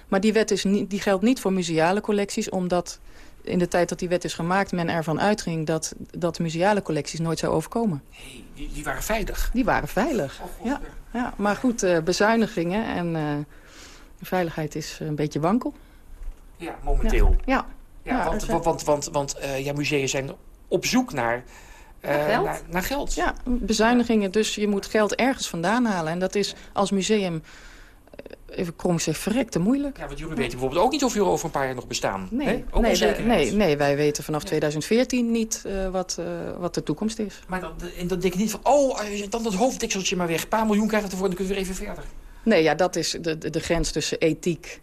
Maar die wet is niet, die geldt niet voor museale collecties, omdat in de tijd dat die wet is gemaakt... men ervan uitging dat, dat museale collecties nooit zou overkomen.
Nee, die, die waren veilig?
Die waren veilig, oh, ja, ja. Maar goed, uh, bezuinigingen en uh, de veiligheid is een beetje wankel.
Ja, momenteel.
Ja.
ja. ja want, want, want, want, uh, ja, musea zijn op zoek naar...
geld?
Naar, naar geld.
Ja, bezuinigingen. Dus je moet geld ergens vandaan halen. En dat is als museum even krom zeg, verrekte moeilijk.
Ja, want jullie weten bijvoorbeeld ook niet of jullie over een paar jaar nog bestaan.
Nee, ook nee, de, nee, nee, wij weten vanaf 2014 niet uh, wat, uh, wat de toekomst is.
Maar dan, en dan denk je niet van, oh, dan dat hoofddekseltje maar weg. Een paar miljoen krijgen ervoor, dan kunnen we weer even verder.
Nee, ja, dat is de, de, de grens tussen ethiek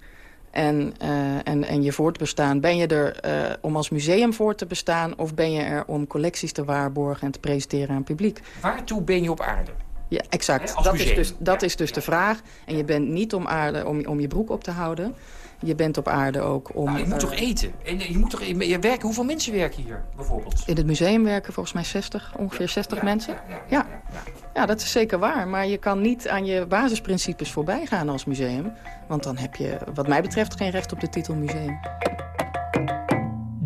en, uh, en, en je voortbestaan. Ben je er om als museum voor te bestaan... of ben je er om collecties te waarborgen en te presenteren aan het publiek?
Waartoe ben je op aarde?
Ja, exact. Dat, is dus, dat ja. is dus de vraag. En je bent niet om aarde om, om je broek op te houden. Je bent op aarde ook om...
Nou, je moet uh, toch eten? En je moet toch je werken? Hoeveel mensen werken hier bijvoorbeeld?
In het museum werken volgens mij 60, ongeveer 60 ja, mensen. Ja, ja, ja, dat is zeker waar. Maar je kan niet aan je basisprincipes voorbij gaan als museum. Want dan heb je wat mij betreft geen recht op de titel museum.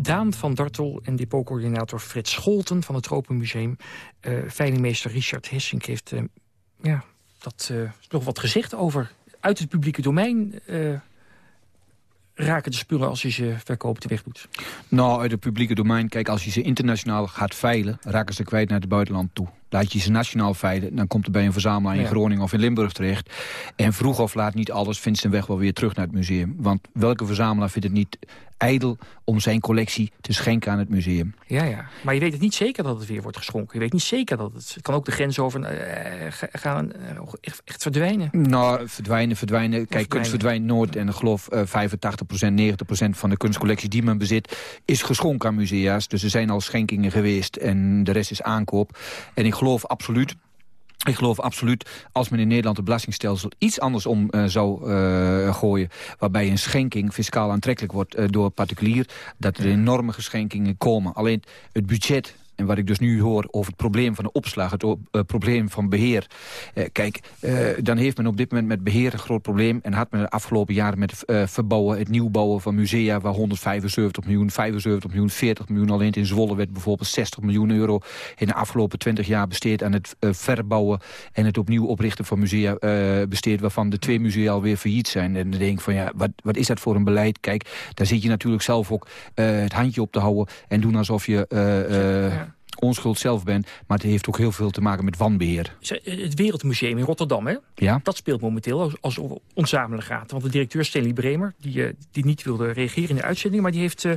Daan van Dartel en depotcoördinator Frits Scholten van het Tropenmuseum. Uh, veilingmeester Richard Hessink heeft uh, ja, dat, uh, nog wat gezegd over... uit het publieke domein raken de spullen als je ze verkoopt weg doet.
Nou, uit het publieke domein, kijk, als je ze internationaal gaat veilen... raken ze kwijt naar het buitenland toe. Laat je ze nationaal veilen, dan komt er bij een verzamelaar in ja. Groningen of in Limburg terecht. En vroeg of laat niet alles vindt zijn weg wel weer terug naar het museum. Want welke verzamelaar vindt het niet ijdel om zijn collectie te schenken aan het museum?
Ja, ja. Maar je weet het niet zeker dat het weer wordt geschonken. Je weet niet zeker dat het... Het kan ook de grens over uh, gaan uh, echt, echt, verdwijnen.
Nou, verdwijnen, verdwijnen. Kijk, kunst verdwijnt nooit. En ik geloof uh, 85%, 90% van de kunstcollectie die men bezit... is geschonken aan musea's. Dus er zijn al schenkingen geweest en de rest is aankoop. En ik geloof absoluut ik geloof absoluut, als men in Nederland het belastingstelsel iets anders om uh, zou uh, gooien... waarbij een schenking fiscaal aantrekkelijk wordt uh, door particulier... dat er enorme geschenkingen komen. Alleen het budget en wat ik dus nu hoor over het probleem van de opslag, het uh, probleem van beheer. Uh, kijk, uh, dan heeft men op dit moment met beheer een groot probleem. En had men de afgelopen jaren met verbouwen, het nieuwbouwen van musea... waar 175 miljoen, 75 miljoen, 40 miljoen alleen in Zwolle werd bijvoorbeeld 60 miljoen euro... in de afgelopen 20 jaar besteed aan het verbouwen... en het opnieuw oprichten van musea besteed... waarvan de twee musea alweer failliet zijn. En dan denk ik van, ja, wat, wat is dat voor een beleid? Kijk, daar zit je natuurlijk zelf ook het handje op te houden... en doen alsof je... onschuld zelf ben. Maar het heeft ook heel veel te maken met wanbeheer.
Het Wereldmuseum in Rotterdam, hè?
Ja?
dat speelt momenteel als, als onzamelen gaat. Want de directeur Stanley Bremer, die, die niet wilde reageren in de uitzending... maar die heeft... Uh,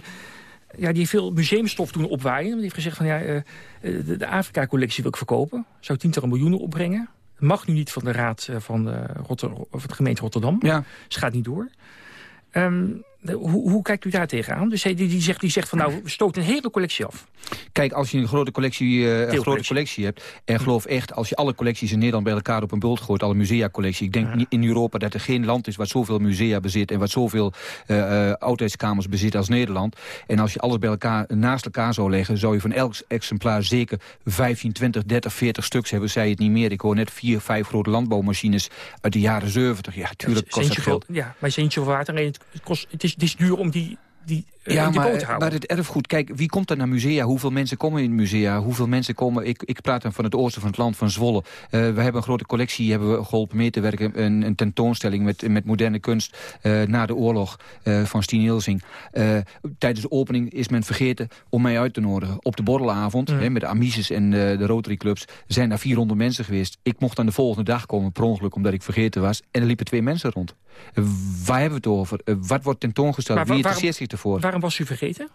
ja, die veel museumstof doen opwaaien. Die heeft gezegd van ja, uh, de, de Afrika-collectie wil ik verkopen. Zou tientallen miljoenen opbrengen. Mag nu niet van de raad van de, Rotter of de gemeente Rotterdam.
Ja.
Dus het gaat niet door. Um, hoe, hoe, kijkt u daar tegenaan? Dus die, die, zegt, die zegt van nou, stoten een hele collectie af.
Kijk, als je een grote collectie, uh, een grote collectie hebt... en geloof echt, als je alle collecties in Nederland bij elkaar op een bult gooit... alle musea-collectie. Ik denk ja. in Europa dat er geen land is wat zoveel musea bezit... en wat zoveel uh, uh, oudheidskamers bezit als Nederland. En als je alles bij elkaar naast elkaar zou leggen... zou je van elk exemplaar zeker 15, 20, 30, 40 stuks hebben. Zei het niet meer. Ik hoor net vier, vijf grote landbouwmachines uit de jaren 70. Ja, natuurlijk kost dat geld.
Ja, maar je eentje waard. Het, kost, het, is, het is duur om die... die
ja, maar, maar het erfgoed, kijk, wie komt er naar musea? Hoeveel mensen komen in musea? Hoeveel mensen komen... Ik, ik praat dan van het oosten van het land, van Zwolle. Uh, we hebben een grote collectie, hebben we geholpen mee te werken. Een, een tentoonstelling met, met moderne kunst na de oorlog van Stien Hilsing. tijdens de opening is men vergeten om mij uit te nodigen. Op de borrelavond, mm. hè, met de Amices en de Rotary Clubs... zijn daar 400 mensen geweest. Ik mocht dan de volgende dag komen, per ongeluk, omdat ik vergeten was. En er liepen twee mensen rond. waar hebben we het over? wat wordt tentoongesteld? Maar, Wie interesseert zich ervoor?
Waarom was u vergeten?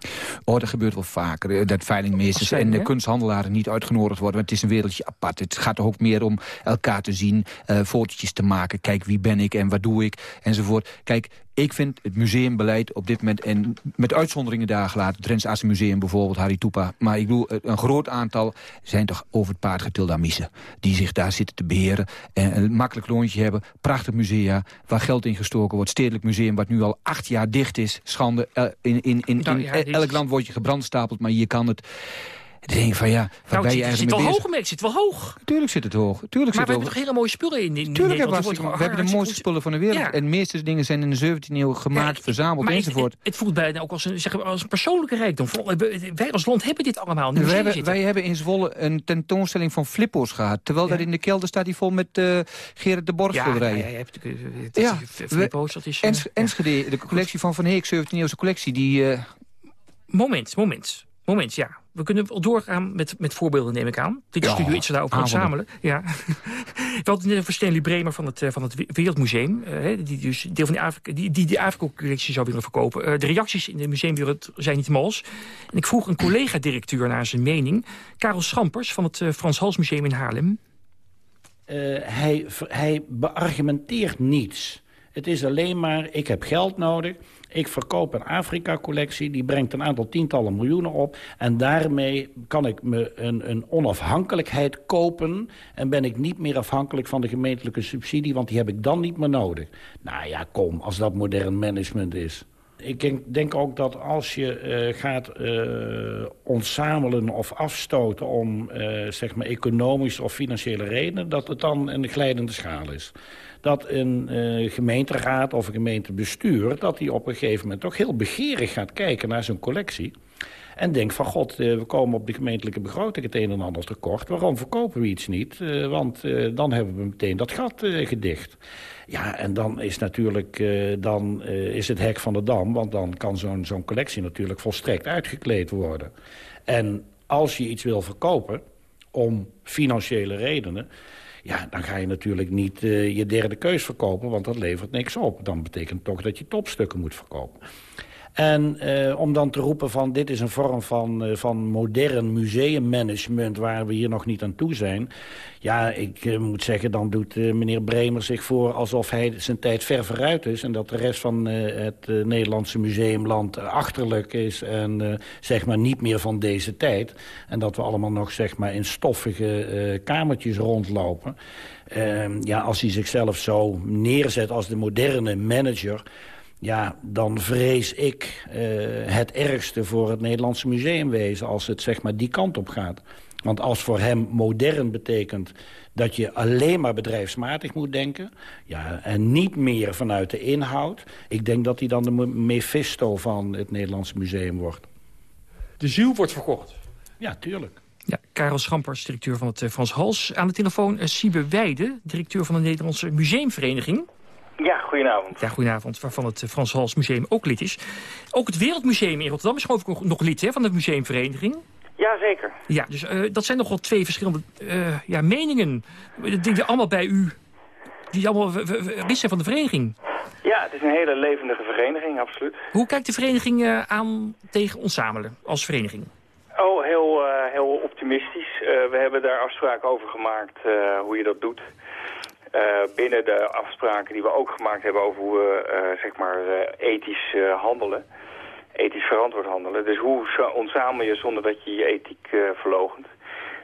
Oh, dat gebeurt wel vaker. Dat veilingmeesters en de kunsthandelaren niet uitgenodigd worden. Want het is een wereldje apart. Het gaat toch ook meer om elkaar te zien, uh, fotootjes te maken. Kijk, wie ben ik en wat doe ik, enzovoort. Kijk, Ik vind het museumbeleid op dit moment... en met uitzonderingen daar gelaten... het Drents Museum bijvoorbeeld, Harry Toepa... maar ik bedoel, een groot aantal zijn toch over het paard getilde missen... die zich daar zitten te beheren en een makkelijk loontje hebben. Prachtig musea, waar geld in gestoken wordt. Stedelijk museum, wat nu al acht jaar dicht is. Schande, in, in, in, in
dit
elk land word je gebrandstapeld, maar hier kan het... Dan denk ik van ja, waar
Nou,
ben je eigenlijk
zit wel
mee
hoog,
bezig?
maar het zit wel hoog.
Tuurlijk zit het hoog. Tuurlijk
maar
zit
we hebben
hoog.
toch hele mooie spullen in, in
Tuurlijk hebben we, we hebben de mooiste spullen van de wereld.
Ja.
En de meeste dingen zijn in de 17e eeuw gemaakt, verzameld enzovoort.
het, het voelt bijna ook als een, zeg maar, als een persoonlijke rijkdom. Wij als land hebben dit allemaal.
wij, hebben, wij hebben in Zwolle een tentoonstelling van flippo's gehad. Terwijl daar in de kelder staat die vol met eh Gerrit de Borg
Ja,
schilderijen.
ja, natuurlijk, eh, dat
Ja,
is- Flippo's, dat is... eh,
Ens- Enschede, de collectie van Van Heek, 17e-eeuwse collectie, die... eh,
Moment, moment. Moment, ja. We kunnen wel doorgaan met, met voorbeelden, neem ik aan. Dit is
Ja,
studio iets daarover gaan
avonden.
samelen. Ja. We hadden net over Stanley Bremer van het, eh, van het Wereldmuseum. eh, hè, die dus deel van de Afrika, die, die de Afrika-collectie zou willen verkopen. Eh, de reacties in de museumwereld zijn niet mals. En ik vroeg een collega-directeur naar zijn mening. Karel Schampers van het Frans Hals Museum in Haarlem.
Eh, hij, hij beargumenteert niets. Het is alleen maar, ik heb geld nodig. Ik verkoop een Afrika-collectie, die brengt een aantal tientallen miljoenen op. En daarmee kan ik me een, een onafhankelijkheid kopen... en ben ik niet meer afhankelijk van de gemeentelijke subsidie... want die heb ik dan niet meer nodig. Nou ja, kom, als dat modern management is. Ik denk, ook dat als je eh, gaat eh, ontzamelen of afstoten om eh, zeg maar economische of financiële redenen... dat het dan een glijdende schaal is. Dat een eh, gemeenteraad of een gemeentebestuur... dat die op een gegeven moment toch heel begeerig gaat kijken naar zijn collectie... En denkt van god, eh, we komen op de gemeentelijke begroting het een en ander tekort. Waarom verkopen we iets niet? Eh, want dan hebben we meteen dat gat gedicht. Ja, en dan is natuurlijk dan, is het hek van de dam. Want dan kan zo'n zo'n collectie natuurlijk volstrekt uitgekleed worden. En als je iets wil verkopen, om financiële redenen... Ja, dan ga je natuurlijk niet eh, je derde keus verkopen, want dat levert niks op. Dan betekent toch dat je topstukken moet verkopen. En eh, om dan te roepen van dit is een vorm van, eh, van modern museummanagement... waar we hier nog niet aan toe zijn. Ja, ik eh, moet zeggen, dan doet meneer Bremer zich voor... alsof hij zijn tijd ver vooruit is... en dat de rest van het Nederlandse museumland achterlijk is... en zeg maar niet meer van deze tijd. En dat we allemaal nog zeg maar in stoffige kamertjes rondlopen. Ehm, ja, als hij zichzelf zo neerzet als de moderne manager ja, dan vrees ik eh, het ergste voor het Nederlandse museumwezen... als het zeg maar die kant op gaat. Want als voor hem modern betekent dat je alleen maar bedrijfsmatig moet denken... Ja, en niet meer vanuit de inhoud... ik denk dat hij dan de Mephisto van het Nederlandse museum wordt.
De ziel wordt verkocht.
Ja, tuurlijk.
Ja, Karel Schampers, directeur van het eh, Frans Hals. Aan de telefoon uh, Siebe Weide, directeur van de Nederlandse Museumvereniging.
Ja, goedenavond.
Ja, goedenavond. Waarvan het Frans Hals Museum ook lid is. Ook het Wereldmuseum in Rotterdam is geloof ik nog, lid hè, van de museumvereniging.
Ja, zeker.
Ja, dus uh, dat zijn nogal twee verschillende uh, ja, meningen. Die, die allemaal bij u, die allemaal lid zijn van de vereniging.
Ja, het is een hele levendige vereniging, absoluut.
Hoe kijkt de vereniging uh, aan tegen ons samelen als vereniging?
Oh, heel, heel optimistisch. Eh, we hebben daar afspraken over gemaakt hoe je dat doet. Uh, binnen de afspraken die we ook gemaakt hebben over hoe we uh, zeg maar, uh, ethisch handelen. Ethisch verantwoord handelen. Dus hoe ontzamel je zonder dat je je ethiek verlogent.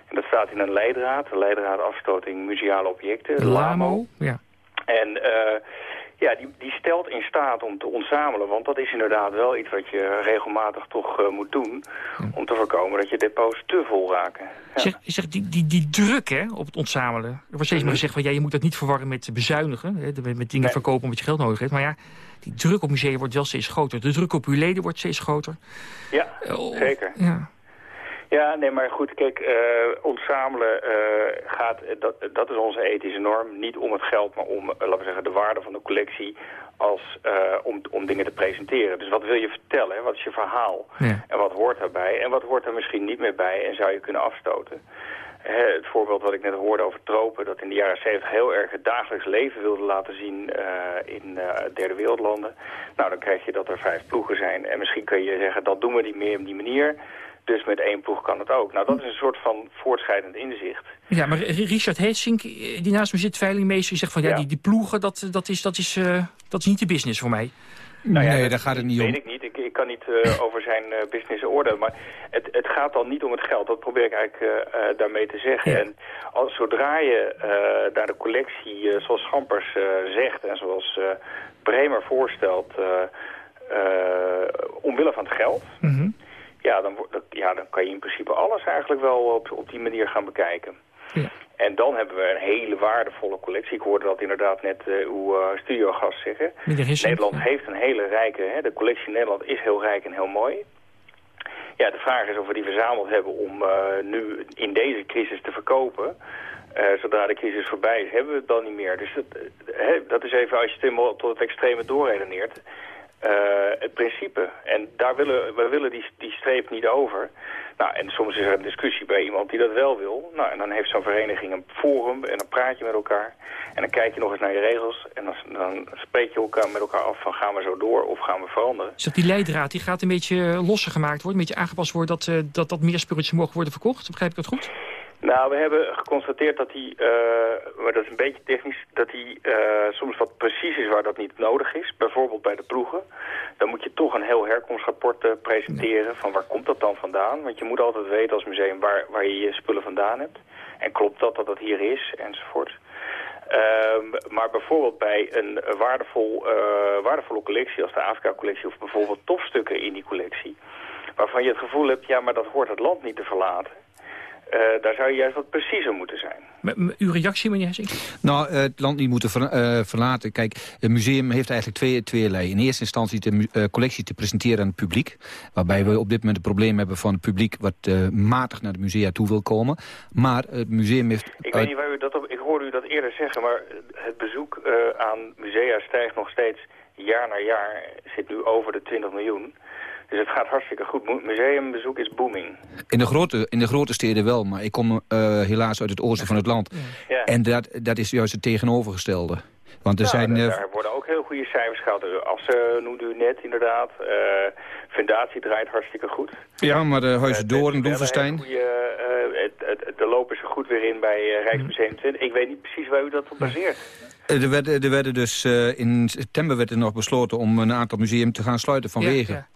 En dat staat in een leidraad. De leidraad afstoting museale objecten.
LAMO. Ja.
En ja, die, die stelt in staat om te ontzamelen. Want dat is inderdaad wel iets wat je regelmatig toch moet doen. Om te voorkomen dat je depots te vol raken.
Ja. Zeg, zeg die, die, die druk hè, op het ontzamelen. Er wordt steeds maar gezegd van ja, je moet dat niet verwarren met bezuinigen. Hè, met, met dingen nee. verkopen omdat je geld nodig hebt. Maar ja, die druk op musea wordt wel steeds groter. De druk op uw leden wordt steeds groter.
Ja, oh, zeker.
Ja.
Ja, nee, maar goed, kijk, uh, ontzamelen uh, gaat, dat, dat is onze ethische norm. Niet om het geld, maar om, uh, laten we zeggen, de waarde van de collectie als, om, om dingen te presenteren. Dus wat wil je vertellen? Wat is je verhaal?
Ja.
En wat hoort daarbij? En wat hoort er misschien niet meer bij en zou je kunnen afstoten? het voorbeeld wat ik net hoorde over tropen, dat in de jaren 70 heel erg het dagelijks leven wilde laten zien in derde wereldlanden. Nou, dan krijg je dat er vijf ploegen zijn. En misschien kun je zeggen, dat doen we niet meer op die manier. Dus met één ploeg kan het ook. Nou, dat is een soort van voortschrijdend inzicht.
Ja, maar Richard Hessink, die naast me zit, veilingmeester, die zegt van ja, ja. Die, die ploegen, dat, dat is, dat is uh, Dat is niet de business voor mij.
Nou ja, nee, daar gaat het niet
om.
weet
ik niet. Ik, ik kan niet uh, over zijn uh, business oordelen. Maar het, het gaat dan niet om het geld. Dat probeer ik eigenlijk uh, daarmee te zeggen. Ja. En als, zodra je naar de collectie, zoals Schampers zegt... en zoals Bremer voorstelt... omwille van het geld... Mm -hmm. Ja, dan, ja, dan kan je in principe alles eigenlijk wel op, op die manier gaan bekijken. Ja. En dan hebben we een hele waardevolle collectie. Ik hoorde dat inderdaad net uh, uw uh, studiogast zeggen. Nederland ja. heeft een hele rijke... Hè, de collectie Nederland is heel rijk en heel mooi. Ja, de vraag is of we die verzameld hebben om uh, nu in deze crisis te verkopen. zodra de crisis voorbij is, hebben we het dan niet meer. Dus dat, dat is even, als je het helemaal tot het extreme doorredeneert... het principe. En daar willen, we willen die, die streep niet over... Nou, en soms is er een discussie bij iemand die dat wel wil. Nou, en dan heeft zo'n vereniging een forum en dan praat je met elkaar. En dan kijk je nog eens naar je regels en dan, dan spreek je elkaar met elkaar af van gaan we zo door of gaan we veranderen.
Dus dat die leidraad die gaat een beetje losser gemaakt worden, een beetje aangepast worden, dat, uh, dat, dat meer spulletjes mogen worden verkocht? Begrijp ik dat goed?
Nou, we hebben geconstateerd dat die, uh, maar dat is een beetje technisch, dat die uh, soms wat precies is waar dat niet nodig is. Bijvoorbeeld bij de ploegen. Dan moet je toch een heel herkomstrapport uh, presenteren van waar komt dat dan vandaan. Want je moet altijd weten als museum waar, waar je je spullen vandaan hebt. En klopt dat dat dat hier is, enzovoort. Um, maar bijvoorbeeld bij een waardevol, waardevolle collectie als de Afrika-collectie... of bijvoorbeeld tofstukken in die collectie... waarvan je het gevoel hebt, ja, maar dat hoort het land niet te verlaten... Uh, daar zou je juist wat preciezer moeten zijn.
M uw reactie, meneer Hessing?
Nou, uh, het land niet moeten ver, uh, verlaten. Kijk, het museum heeft eigenlijk twee, tweeërlei. In eerste instantie de collectie te presenteren aan het publiek. Waarbij we op dit moment het probleem hebben van het publiek... wat matig naar de musea toe wil komen. Maar het museum heeft...
Ik weet niet waar u dat op... Ik hoorde u dat eerder zeggen, maar het bezoek aan musea stijgt nog steeds jaar na jaar. Zit nu over de 20 miljoen. Dus het gaat hartstikke goed. Museumbezoek is booming.
In de grote, in de grote steden wel, maar ik kom uh, helaas uit het oosten van het land. Ja. En dat, dat is juist het tegenovergestelde. Want er
nou,
zijn,
uh, daar worden ook heel goede cijfers gehaald. Assen uh, noemde u net inderdaad. Uh, Fundatie draait hartstikke goed.
Ja, maar de Huizen Door en Doevenstein...
Daar lopen ze goed weer in bij Rijksmuseum 20. Ik weet niet precies waar u dat op baseert.
Er werden, er werden dus in september werd er nog besloten om een aantal musea te gaan sluiten vanwege...
Ja, ja.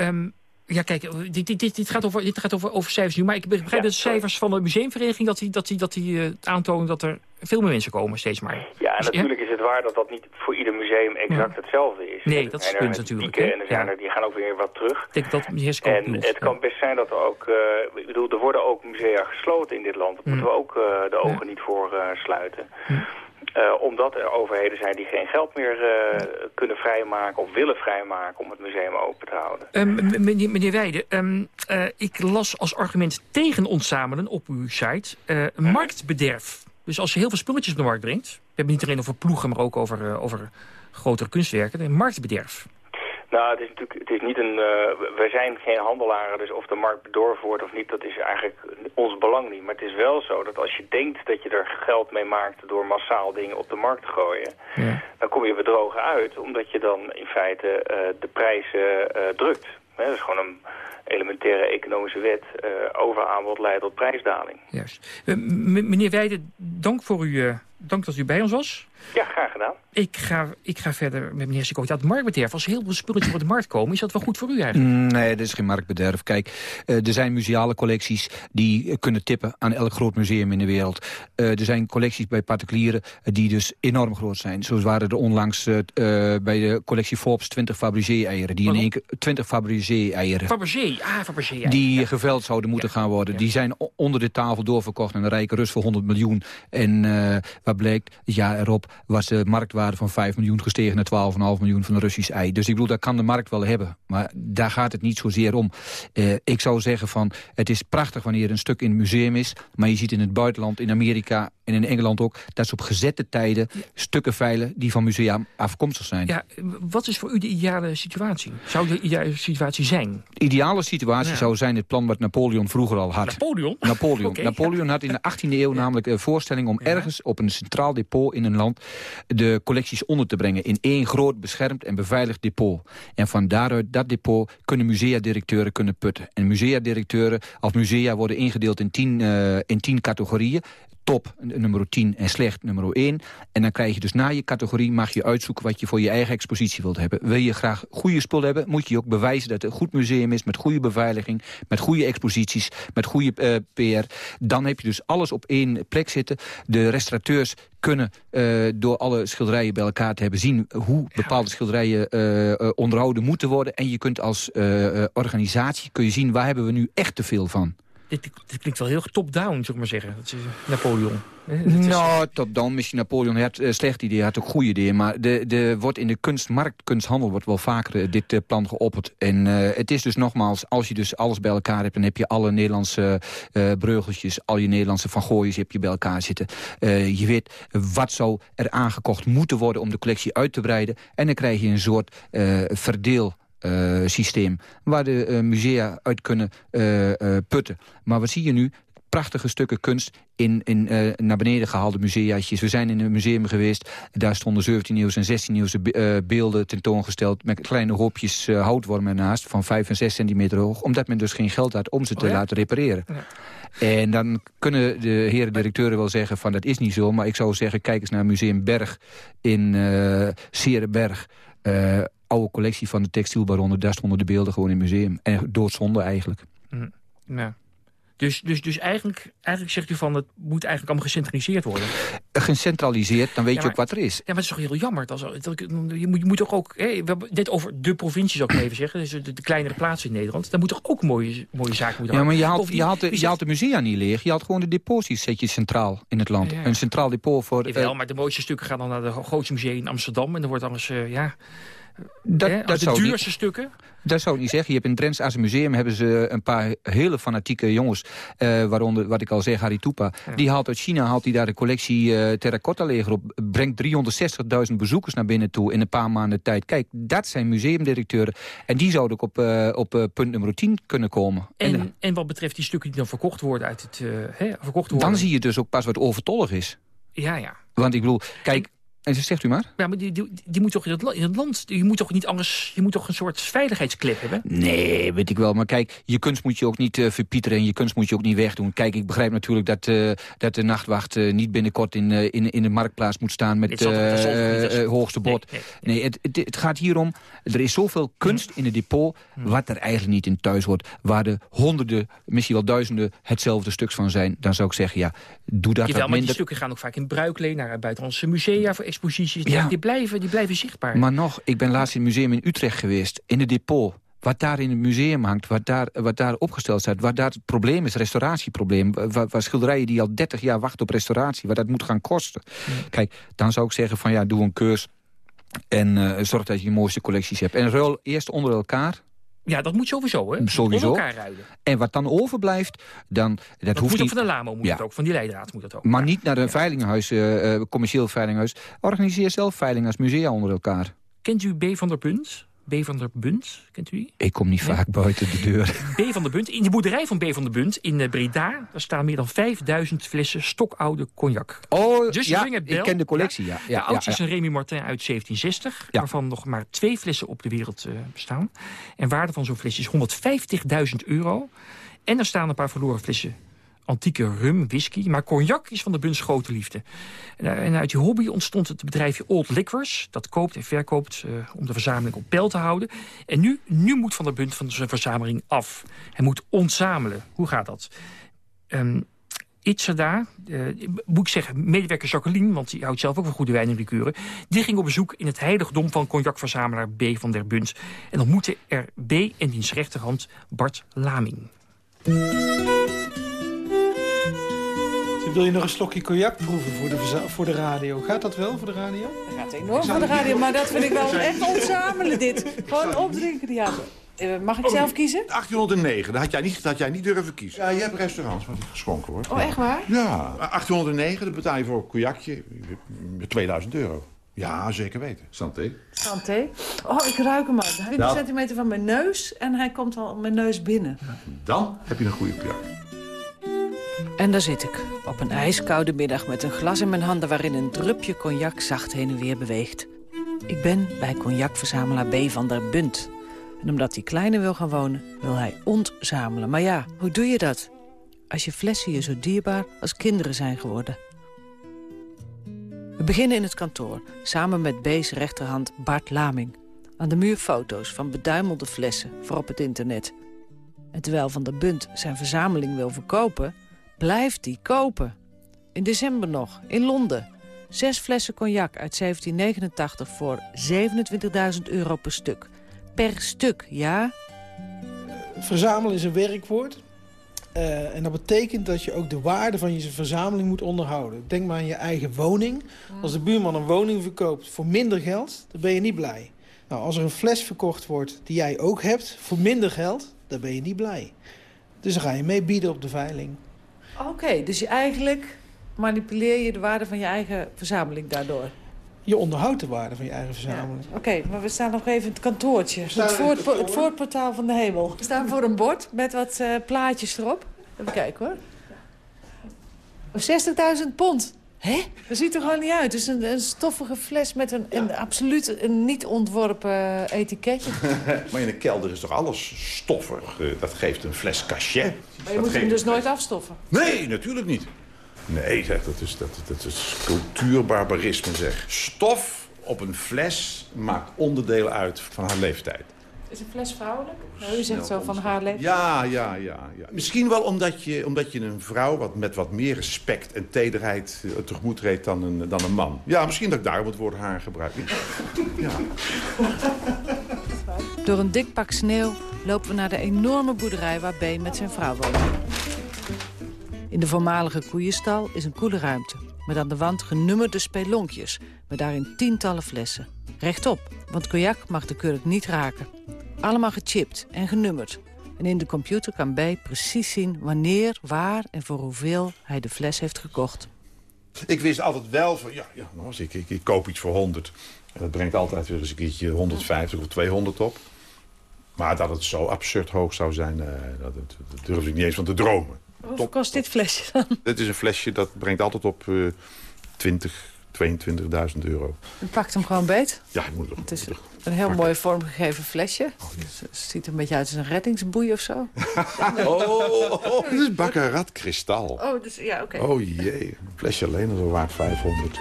Um, ja, kijk, dit, dit, dit, gaat over, dit gaat over, over cijfers nu. Maar ik begrijp ja, de cijfers van de museumvereniging... dat die, dat die, dat die uh, aantonen dat er veel meer mensen komen steeds maar.
Ja, en natuurlijk is het waar dat dat niet voor ieder museum exact ja. hetzelfde is.
Nee, dat is het punt natuurlijk.
En er zijn er, die gaan ook weer wat terug.
Ik denk dat
en bedoelt. het kan best zijn dat er ook... Uh, ik bedoel, er worden ook musea gesloten in dit land. Daar moeten we ook uh, de ogen niet voor sluiten. Uh, omdat er overheden zijn die geen geld meer uh, kunnen vrijmaken of willen vrijmaken om het museum open te houden.
Um, meneer, meneer Weijden, um, uh, ik las als argument tegen ontzamelen op uw site marktbederf. Dus als je heel veel spulletjes op de markt brengt, we hebben niet alleen over ploegen, maar ook over, over grotere kunstwerken, een marktbederf.
Nou, het is natuurlijk het is niet een. Uh, wij zijn geen handelaren, dus of de markt bedorven wordt of niet, dat is eigenlijk ons belang niet. Maar het is wel zo dat als je denkt dat je er geld mee maakt door massaal dingen op de markt te gooien, ja. dan kom je bedrogen uit, omdat je dan in feite uh, de prijzen uh, drukt. Hè, dat is gewoon een elementaire economische wet. overaanbod leidt tot prijsdaling.
Juist. meneer Weijden, dank voor u. dank dat u bij ons was.
Ja, graag gedaan.
Ik ga, ik ga verder met meneer Sikko. Ja, het marktbederf, als heel veel spulletjes op de markt komen... is dat wel goed voor u eigenlijk?
Nee, dat is geen marktbederf. Kijk, uh, er zijn museale collecties die kunnen tippen aan elk groot museum in de wereld. Uh, er zijn collecties bij particulieren die dus enorm groot zijn. Zoals waren er onlangs uh, bij de collectie Forbes 20 Fabergé-eieren. Die in één keer 20 Fabergé-eieren.
Fabergé, ah, Fabergé
Die ja. geveld zouden moeten ja. gaan worden. Ja. Die zijn onder de tafel doorverkocht aan een rijke Rus voor 100 miljoen. En wat blijkt, het jaar erop was de marktwaarde van 5 miljoen gestegen naar 12,5 miljoen van een Russisch ei. Dus ik bedoel, dat kan de markt wel hebben. Maar daar gaat het niet zozeer om. Uh, ik zou zeggen van, het is prachtig wanneer een stuk in het museum is. Maar je ziet in het buitenland, in Amerika en in Engeland ook... dat ze op gezette tijden stukken veilen die van musea afkomstig zijn.
Ja, wat is voor u de ideale situatie? Zou de ideale situatie zijn?
De ideale situatie ja. zou zijn het plan wat Napoleon vroeger al had.
Napoleon?
Napoleon, [laughs] okay, Napoleon ja. had in de 18e eeuw namelijk een voorstelling... om ergens op een centraal depot in een land... de collecties onder te brengen in één groot beschermd en beveiligd depot. En van daaruit dat depot kunnen museadirecteuren kunnen putten. En museadirecteuren als musea worden ingedeeld in tien, uh, in tien categorieën top nummer 10 en slecht nummer 1. En dan krijg je dus na je categorie mag je uitzoeken wat je voor je eigen expositie wilt hebben. Wil je graag goede spullen hebben, moet je ook bewijzen dat het een goed museum is met goede beveiliging, met goede exposities, met goede uh, PR. Dan heb je dus alles op één plek zitten. De restaurateurs kunnen uh, door alle schilderijen bij elkaar te hebben zien... hoe bepaalde schilderijen uh, onderhouden moeten worden. En je kunt als organisatie kun je zien waar hebben we nu echt te veel van
dit, dit klinkt wel heel top-down, zou ik maar zeggen. Dat is Napoleon.
Nou, top-down, misschien Napoleon had uh, slecht idee, had ook goede ideeën. Maar de, de, wordt in de kunstmarkt, kunsthandel wordt wel vaker dit uh, plan geopperd. En het is dus nogmaals, als je dus alles bij elkaar hebt... dan heb je alle Nederlandse breugeltjes, al je Nederlandse van gooiers heb je bij elkaar zitten. je weet wat zou er aangekocht moeten worden om de collectie uit te breiden. En dan krijg je een soort verdeel systeem... waar de uh, musea uit kunnen uh, putten. Maar wat zie je nu? Prachtige stukken kunst in, in naar beneden gehaalde museaatjes. We zijn in een museum geweest. Daar stonden 17 eeuwse en 16 eeuwse beelden tentoongesteld... met kleine hoopjes houtwormen ernaast van 5 en 6 centimeter hoog. Omdat men dus geen geld had om ze te oh laten repareren. Ja. En dan kunnen de heren directeuren wel zeggen van dat is niet zo. Maar ik zou zeggen, kijk eens naar Museum Berg in uh, Serenberg. Oude collectie van de textielbaronnen. Daar stonden de beelden gewoon in het museum. En doodzonde eigenlijk.
Mm, ja. Dus, dus, dus eigenlijk, eigenlijk zegt u van het moet eigenlijk allemaal gecentraliseerd worden.
Gecentraliseerd, dan weet je ook wat er is.
Ja, maar het is toch heel jammer. Dat, je, moet, je moet toch ook, hè, we hebben dit over de provincie zou ik even zeggen. Dus de, de, kleinere plaatsen in Nederland. Daar moet toch ook mooie, mooie zaken moeten
Ja, maar je haalt, je haalt, de, je haalt de musea niet leeg. Je haalt gewoon de deposities zet je centraal in het land. Een centraal depot voor...
Jawel, uh, maar de mooiste stukken gaan dan naar de grootste museum in Amsterdam. En dan wordt alles, uh, ja...
Dat,
dat de duurste stukken?
Dat zou ik niet zeggen. Je hebt in Drents als museum hebben ze een paar hele fanatieke jongens. Uh, waaronder, wat ik al zeg, Harry Toepa. Die haalt uit China haalt hij daar de collectie uh, terracotta leger op. Brengt 360.000 bezoekers naar binnen toe in een paar maanden tijd. Kijk, dat zijn museumdirecteuren. En die zouden ook op, uh, op punt nummer 10 kunnen komen.
En, en, en, wat betreft die stukken die dan verkocht worden uit het... Hè, verkocht worden.
Dan zie je dus ook pas wat overtollig is.
Ja, ja.
Want ik bedoel, kijk... En zegt u maar?
Ja, maar die, die, die moet toch in het, in het, land... Je moet toch niet anders... Je moet toch een soort veiligheidsclip hebben?
Nee, weet ik wel. Maar kijk, je kunst moet je ook niet uh, verpieteren... en je kunst moet je ook niet wegdoen. Kijk, ik begrijp natuurlijk dat, uh, dat de nachtwacht... Uh, niet binnenkort in, in, in de marktplaats moet staan... met het hoogste bod. Nee, nee, nee. het, het, het, gaat hier om... Er is zoveel kunst in het depot... Hmm. wat er eigenlijk niet in thuis hoort. Waar de honderden, misschien wel duizenden... hetzelfde stuks van zijn. Dan zou ik zeggen, ja, doe dat
Jawel, wat minder. die stukken gaan ook vaak in bruikleen... naar buitenlandse musea voor exposities. Ja. Die, blijven, die blijven zichtbaar.
Maar nog, ik ben laatst in het museum in Utrecht geweest. In het depot. Wat daar in het museum hangt, wat daar, wat daar opgesteld staat... wat daar het probleem is, restauratieprobleem... Waar, schilderijen die al 30 jaar wachten op restauratie... wat dat moet gaan kosten. Kijk, dan zou ik zeggen van ja, doe een keurs... en uh, zorg dat je de mooiste collecties hebt. En ruil eerst onder elkaar
ja, dat moet sowieso, hè?
Sowieso.
elkaar ruilen.
En wat dan overblijft, dan... Dat,
dat
hoeft
moet
niet...
van de Lamo moet het ook, van die leidraad moet het ook.
Maar niet naar een veilinghuis, uh, commercieel veilinghuis. Organiseer zelf veiling als musea onder elkaar.
Kent u B. van der Punt? B. van der Bunt, kent u die?
Ik kom niet vaak buiten de deur.
B. van der Bunt, in de boerderij van B. van der Bunt in eh, Breda... daar staan meer dan 5000 flessen stokoude cognac.
Oh, dus ja, ik ken de collectie, ja. ja.
de oudste is een Remy Martin uit 1760... waarvan nog maar twee flessen op de wereld uh, bestaan. En waarde van zo'n flesje is 150.000 euro. En er staan een paar verloren flessen antieke rum, whisky. Maar cognac is van de Buns grote liefde. Eh, en uit die hobby ontstond het bedrijfje Old Liquors. Dat koopt en verkoopt uh, om de verzameling op peil te houden. En nu, nu moet Van der Bunt van zijn verzameling af. Hij moet ontzamelen. Hoe gaat dat? Um, Itzada, uh, moet ik zeggen, medewerker Jacqueline... want die houdt zelf ook van goede wijn en liqueuren... die ging op bezoek in het heiligdom van cognacverzamelaar B. van der Bunt... en ontmoette er B. en diens rechterhand Bart Laming.
Wil je nog een slokje cognac proeven voor de, voor de radio? Gaat dat wel voor de radio?
Dat gaat enorm voor de radio, maar dat vind ik wel echt ontzamelen dit. Gewoon opdrinken, ja. Eh, mag ik zelf kiezen?
1809, dat had jij, niet, dat had jij niet durven kiezen. Ja, je hebt restaurants waar het geschonken wordt.
Oh, echt waar?
Ja, 1809, dat betaal je voor een cognacje 2000 euro. Ja, zeker weten. Santé.
Santé. Oh, ik ruik hem al. 20 centimeter van mijn neus en hij komt al mijn neus binnen.
Dan heb je een goede cognac.
En daar zit ik, op een ijskoude middag met een glas in mijn handen... waarin een drupje cognac zacht heen en weer beweegt. Ik ben bij cognacverzamelaar B. van der Bunt. En omdat hij kleiner wil gaan wonen, wil hij ontzamelen. Maar ja, hoe doe je dat? als je flessen je zo dierbaar als kinderen zijn geworden. We beginnen in het kantoor, samen met B's rechterhand Bart Laming. Aan de muur foto's van beduimelde flessen voor op het internet. En terwijl Van der Bunt zijn verzameling wil verkopen, blijft hij kopen. In december nog, in Londen. Zes flessen cognac uit 1789 voor 27.000 euro per stuk. Per stuk, ja?
Verzamelen is een werkwoord. Uh, en dat betekent dat je ook de waarde van je verzameling moet onderhouden. Denk maar aan je eigen woning. Als de buurman een woning verkoopt voor minder geld, dan ben je niet blij. Nou, als er een fles verkocht wordt die jij ook hebt voor minder geld, dan ben je niet blij. Dus dan ga je mee bieden op de veiling.
Oké, dus je eigenlijk manipuleer je de waarde van je eigen verzameling daardoor?
Je onderhoudt de waarde van je eigen verzameling.
Oké, maar we staan nog even in het kantoortje. Het, voort, het, voorportaal van de hemel. We staan voor een bord met wat uh, plaatjes erop. Even kijken hoor. 60.000 pond. Hè? Dat ziet er gewoon niet uit. Het is een, een stoffige fles met een, een absoluut een niet ontworpen etiketje. [laughs]
maar in de kelder is toch alles stoffig? Eh, dat geeft een fles cachet.
Maar je moet hem dus nooit afstoffen?
Nee, natuurlijk niet. Nee, zeg, dat is, dat, dat is cultuurbarbarisme, zeg. Stof op een fles maakt onderdelen uit van haar leeftijd.
Is een fles vrouwelijk? Nou, u zegt zo van haar leeftijd.
Ja, ja, ja, ja. Misschien wel omdat je, omdat je een vrouw wat, met wat meer respect en tederheid uh, tegemoet reed dan een, dan een man. Ja, misschien dat ik daarom het woord haar gebruik. Ja.
Door een dik pak sneeuw lopen we naar de enorme boerderij waar B met zijn vrouw woont. In de voormalige koeienstal is een koele ruimte. Met aan de wand genummerde spelonkjes. Met daarin tientallen flessen. Rechtop, want cognac mag de kurk niet raken. Allemaal gechipt en genummerd. En in de computer kan B precies zien wanneer, waar en voor hoeveel hij de fles heeft gekocht.
Ik wist altijd wel van, ja, ja nou, ik, ik, ik koop iets voor 100. En dat brengt altijd weer eens een keertje 150 of 200 op. Maar dat het zo absurd hoog zou zijn, uh, dat, dat durf ik niet eens van te dromen.
Hoeveel kost dit flesje dan?
Dit is een flesje dat brengt altijd op uh, 20, 22.000 euro.
U pakt hem gewoon beet?
Ja, ik moet
Het is een heel mooi vormgegeven flesje. Oh, Het ziet er een beetje uit als een reddingsboei of zo. [laughs]
oh, oh, oh, dit is baccarat kristal.
Oh, dus, ja, oké.
Oh jee, een flesje alleen is al waard 500.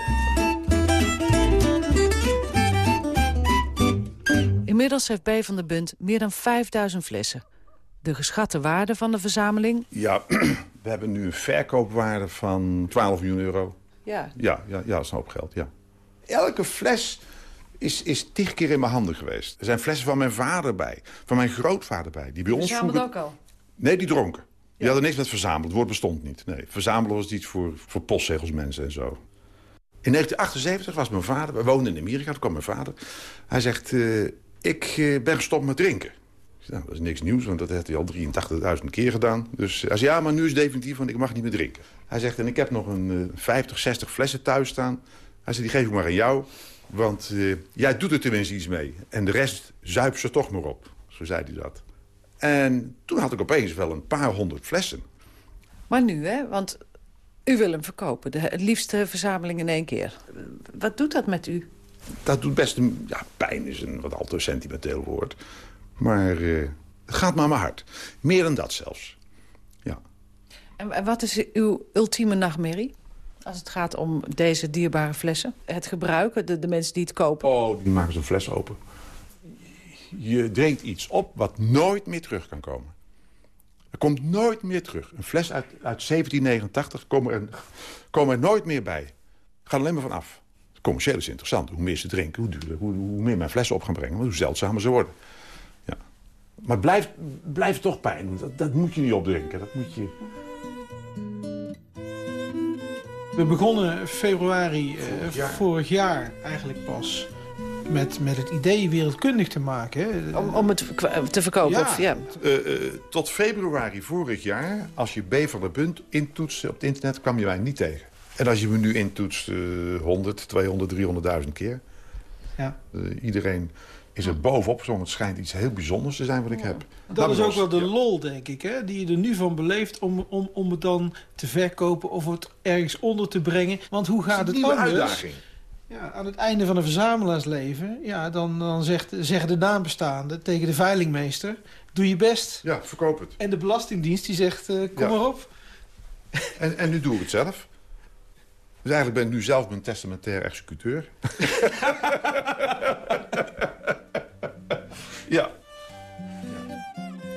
Inmiddels heeft B van de Bunt meer dan 5000 flessen. De geschatte waarde van de verzameling?
Ja, [clears throat] we hebben nu een verkoopwaarde van 12 miljoen euro.
Ja.
Ja, ja, ja dat is een hoop geld, ja. Elke fles is, is tig keer in mijn handen geweest. Er zijn flessen van mijn vader bij, van mijn grootvader bij. Die bij ons
vroeger... ook al?
Nee, die dronken. Die hadden niks met verzamelen. Het woord bestond niet. Nee, verzamelen was iets voor, voor postzegelsmensen en zo. In 1978 was mijn vader, we woonden in Amerika, toen kwam mijn vader. Hij zegt, uh, ik uh, ben gestopt met drinken. Nou, dat is niks nieuws, want dat heeft hij al 83.000 keer gedaan. Dus hij zei, ja, maar nu is het definitief, want ik mag niet meer drinken. Hij zegt, en ik heb nog een uh, 50, 60 flessen thuis staan. Hij zegt, die geef ik maar aan jou, want uh, jij doet er tenminste iets mee. En de rest zuip ze toch maar op. Zo zei hij dat. En toen had ik opeens wel een paar honderd flessen.
Maar nu, hè? Want u wil hem verkopen. De, het liefste verzameling in één keer. Wat doet dat met u?
Dat doet best een... Ja, pijn is een wat al te sentimenteel woord. Maar uh, het gaat maar mijn hart. Meer dan dat zelfs. Ja.
En wat is uw ultieme nachtmerrie? Als het gaat om deze dierbare flessen. Het gebruiken, de, de mensen die het kopen.
Oh, die maken zo'n fles open. Je drinkt iets op wat nooit meer terug kan komen. Er komt nooit meer terug. Een fles uit, uit 1789 komen er, komen er nooit meer bij. Gaat alleen maar van af. Commercieel is interessant. Hoe meer ze drinken, hoe duurder. Hoe, hoe meer mijn flessen op gaan brengen, hoe zeldzamer ze worden. Maar blijf, blijf toch pijn doen. Dat, dat moet je niet opdrinken. Dat moet je...
We begonnen februari uh, vorig, jaar. vorig jaar eigenlijk pas met, met het idee wereldkundig te maken. Hè.
Om, om het te verkopen?
Ja.
Of, ja.
Uh, uh, tot februari vorig jaar, als je B van de Bunt intoetste op het internet, kwam je mij niet tegen. En als je me nu intoetst uh, 100, 200, 300.000 keer.
Ja.
iedereen is er bovenop gezongen. Het schijnt iets heel bijzonders te zijn wat ik
ja.
heb.
Dat is ook wel de lol, denk ik, hè? die je er nu van beleeft... om, om, om het dan te verkopen of het ergens onder te brengen. Want hoe gaat het, anders?
uitdaging.
Ja, aan het einde van een verzamelaarsleven... Ja, dan, dan zegt, zeggen de nabestaanden tegen de veilingmeester... doe je best.
Ja, verkoop het.
En de Belastingdienst die zegt, uh, kom
ja.
maar op.
En, en nu doe ik het zelf. Dus eigenlijk ben ik nu zelf mijn testamentair executeur. [laughs] ja.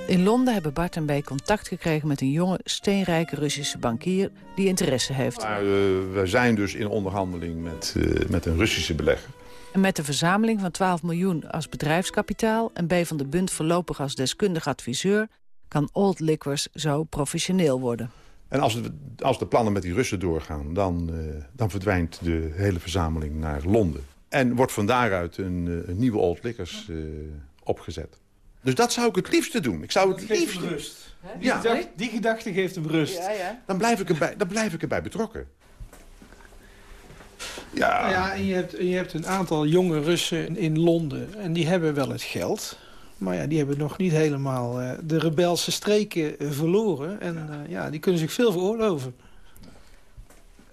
In Londen hebben Bart en B contact gekregen met een jonge, steenrijke Russische bankier die interesse heeft.
Maar uh, we zijn dus in onderhandeling met, uh, met een Russische belegger.
En met de verzameling van 12 miljoen als bedrijfskapitaal... en B van de Bund voorlopig als deskundig adviseur... kan Old Liquors zo professioneel worden.
En als, het, als de plannen met die Russen doorgaan... Dan, uh, dan verdwijnt de hele verzameling naar Londen. En wordt van daaruit een, een nieuwe Old Liquors opgezet. Dus dat zou ik het liefste doen. Ik zou het liefst.
rust. Die, ja. gedachte, die gedachte geeft hem rust.
Ja, ja.
Dan, blijf ik erbij, dan blijf ik erbij betrokken. Ja.
Nou ja, en je hebt, je hebt een aantal jonge Russen in Londen. En die hebben wel het geld. Maar ja, die hebben nog niet helemaal uh, de rebelse streken uh, verloren. En uh, ja, die kunnen zich veel veroorloven.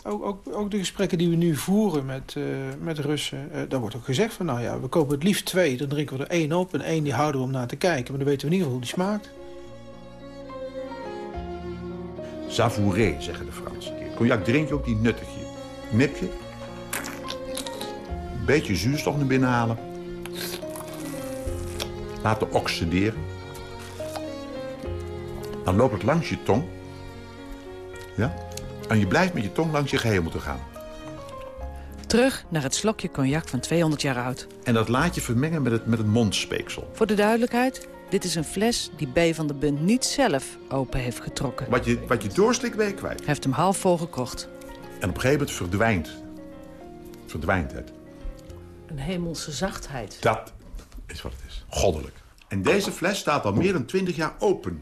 Ook, ook, ook de gesprekken die we nu voeren met, uh, met Russen... Uh, daar wordt ook gezegd van, nou ja, we kopen het liefst twee. Dan drinken we er één op en één die houden we om naar te kijken. Maar dan weten we in ieder geval hoe die smaakt.
Savouré, zeggen de Fransen. Cognac drink je ook die nuttigje. Nip je. Een beetje zuurstof naar binnen halen. Laten oxideren. Dan loopt het langs je tong. Ja? En je blijft met je tong langs je geheel moeten gaan.
Terug naar het slokje cognac van 200 jaar oud.
En dat laat je vermengen met het, met het mondspeeksel.
Voor de duidelijkheid, dit is een fles die B van de Bund niet zelf open heeft getrokken.
Wat je, wat je doorslikt ben je kwijt.
Hij heeft hem half vol gekocht.
En op een gegeven moment verdwijnt, verdwijnt het.
Een hemelse zachtheid.
Dat is wat het is. Goddelijk. En deze fles staat al meer dan 20 jaar open.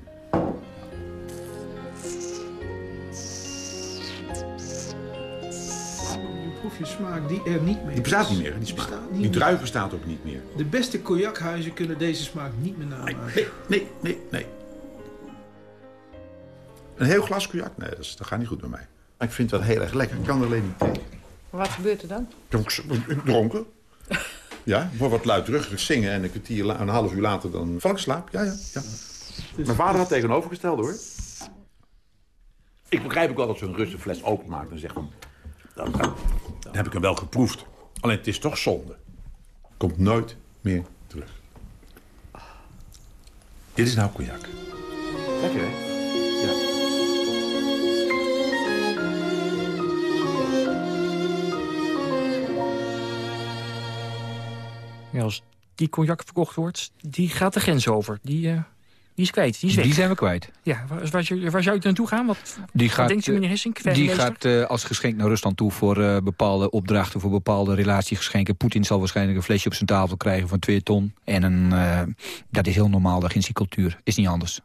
Je smaak die er niet meer
Die bestaat
is.
niet meer, die smaak.
bestaat
Die druif
meer.
bestaat ook niet meer.
De beste cognachuizen kunnen deze smaak niet meer namaken.
Nee, nee, nee, nee. Een heel glas cognac? Nee, dat, is, dat gaat niet goed bij mij. Maar ik vind het wel heel erg lekker. Ik kan er alleen niet tegen.
Maar wat gebeurt er dan?
Ik heb dronken. Ja, ik word wat luidruchtig zingen en een, kwartier een half uur later dan val ik slaap. Ja, ja, ja. Mijn vader had tegenovergesteld hoor. Ik begrijp ook wel dat ze een Russen fles openmaakt en zegt van... Dan, heb ik hem wel geproefd. Alleen het is toch zonde. Komt nooit meer terug. Dit is nou cognac. Lekker hè? Ja.
Ja, als die cognac verkocht wordt, die gaat de grens over. Die, eh, die is kwijt, die is weg.
Die zijn we kwijt.
Ja, waar, waar, zou- waar zou je naartoe gaan? Wat,
Die
wat
gaat,
denkt u,
eh,
meneer Hissink?
Die gaat eh, als geschenk naar Rusland toe voor eh, bepaalde opdrachten... voor bepaalde relatiegeschenken. Poetin zal waarschijnlijk een flesje op zijn tafel krijgen van twee ton. En een, dat is heel normaal, daar die cultuur. Is niet anders.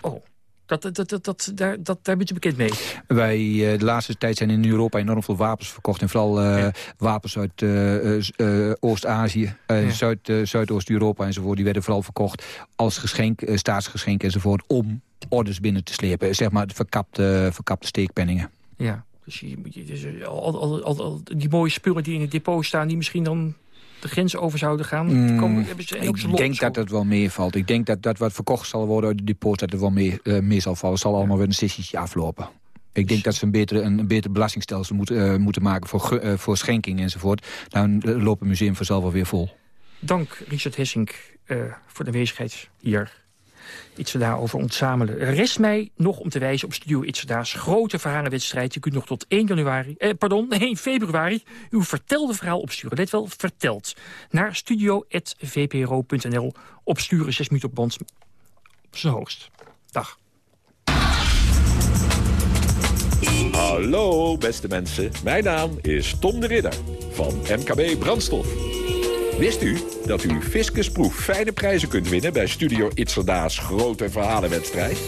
Oh, dat, dat, dat, dat, daar, dat, daar bent u bekend mee.
Wij eh, de laatste tijd zijn in Europa enorm veel wapens verkocht. En vooral eh, wapens uit eh, Oost-Azië, Zuid, Zuidoost-Europa enzovoort. Die werden vooral verkocht als geschenk, staatsgeschenk enzovoort... om orders binnen te slepen. Zeg maar verkapte, verkapte steekpenningen.
Ja, dus, je, dus al, al, al, al die mooie spullen die in het depot staan... die misschien dan de grens over zouden gaan. komen, ze, ook
ik denk dat het wel meevalt. Ik denk dat dat wat verkocht zal worden uit de depots... dat het wel meer, eh, meer zal vallen. Het zal allemaal weer een sessietje aflopen. Ik denk dat ze een betere, een, een beter belastingstelsel moeten, eh, moeten maken... voor, eh, voor schenking enzovoort. Dan eh, loopt het museum vanzelf wel weer vol.
Dank Richard Hessink eh, voor de aanwezigheid hier. Itzada over ontzamelen. Rest mij nog om te wijzen op Studio Itzada's grote verhalenwedstrijd. Je kunt nog tot 1 januari, eh, pardon, [laughs] 1 februari uw vertelde verhaal opsturen. Let wel, verteld. Naar studio.vpro.nl. Opsturen 6 minuten op band op zijn hoogst. Dag.
Hallo, beste mensen. Mijn naam is Tom de Ridder van MKB Brandstof. Wist u dat u Fiscusproef fijne prijzen kunt winnen... bij Studio Itzerda's grote verhalenwedstrijd?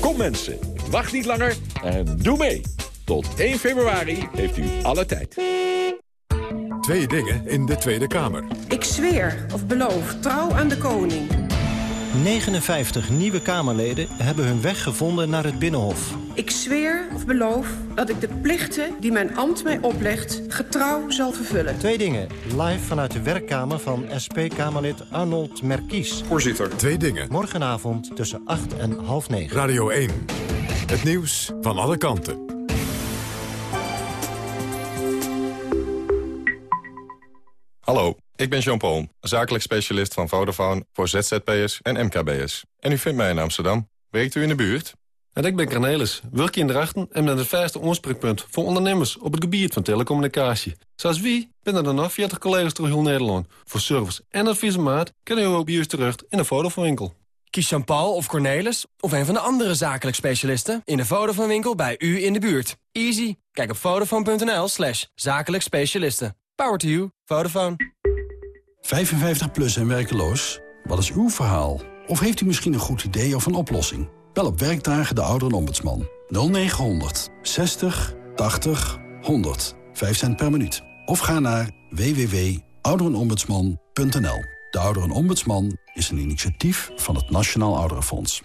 Kom mensen, wacht niet langer en doe mee. Tot 1 februari heeft u alle tijd.
Twee dingen in de Tweede Kamer.
Ik zweer of beloof trouw aan de koning.
59 nieuwe Kamerleden hebben hun weg gevonden naar het Binnenhof.
Ik zweer of beloof dat ik de plichten die mijn ambt mij oplegt... getrouw zal vervullen.
Twee dingen, live vanuit de werkkamer van SP-Kamerlid Arnold Merkies.
Voorzitter. Twee dingen.
Morgenavond tussen 8 en half 9.
Radio 1. Het nieuws van alle kanten.
Hallo, ik ben Jean-Paul, zakelijk specialist van Vodafone voor ZZP'ers en MKB'ers. En u vindt mij in Amsterdam. Werkt u in de buurt?
En ik ben Cornelis, werk in Drachten en ben het vaste oorsprongpunt voor ondernemers op het gebied van telecommunicatie. Zoals wie binnen er nog 40 collega's door heel Nederland. Voor service en adviesmaat kunnen we op je terecht in de Vodafone winkel.
Kies Jean-Paul of Cornelis of een van de andere zakelijk specialisten in de Vodafone winkel bij u in de buurt. Easy. Kijk op vodafone.nl slash zakelijk specialisten. Power to you. Vodafone.
55 plus en werkeloos? Wat is uw verhaal? Of heeft u misschien een goed idee of een oplossing? Bel op werkdagen de ouderenombudsman. 0900 60 80 100. 5 cent per minuut. Of ga naar www.ouderenombudsman.nl. De Ouderenombudsman is een initiatief van het Nationaal Ouderenfonds.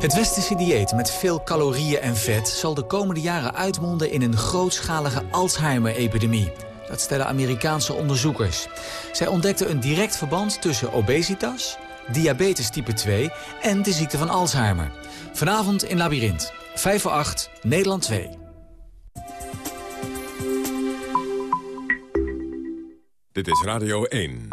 Het westerse dieet met veel calorieën en vet... zal de komende jaren uitmonden in een grootschalige Alzheimer-epidemie. Dat stellen Amerikaanse onderzoekers. Zij ontdekten een direct verband tussen obesitas, diabetes type 2 en de ziekte van Alzheimer. Vanavond in Labyrinth. 5 voor 8, Nederland 2.
Dit is Radio 1.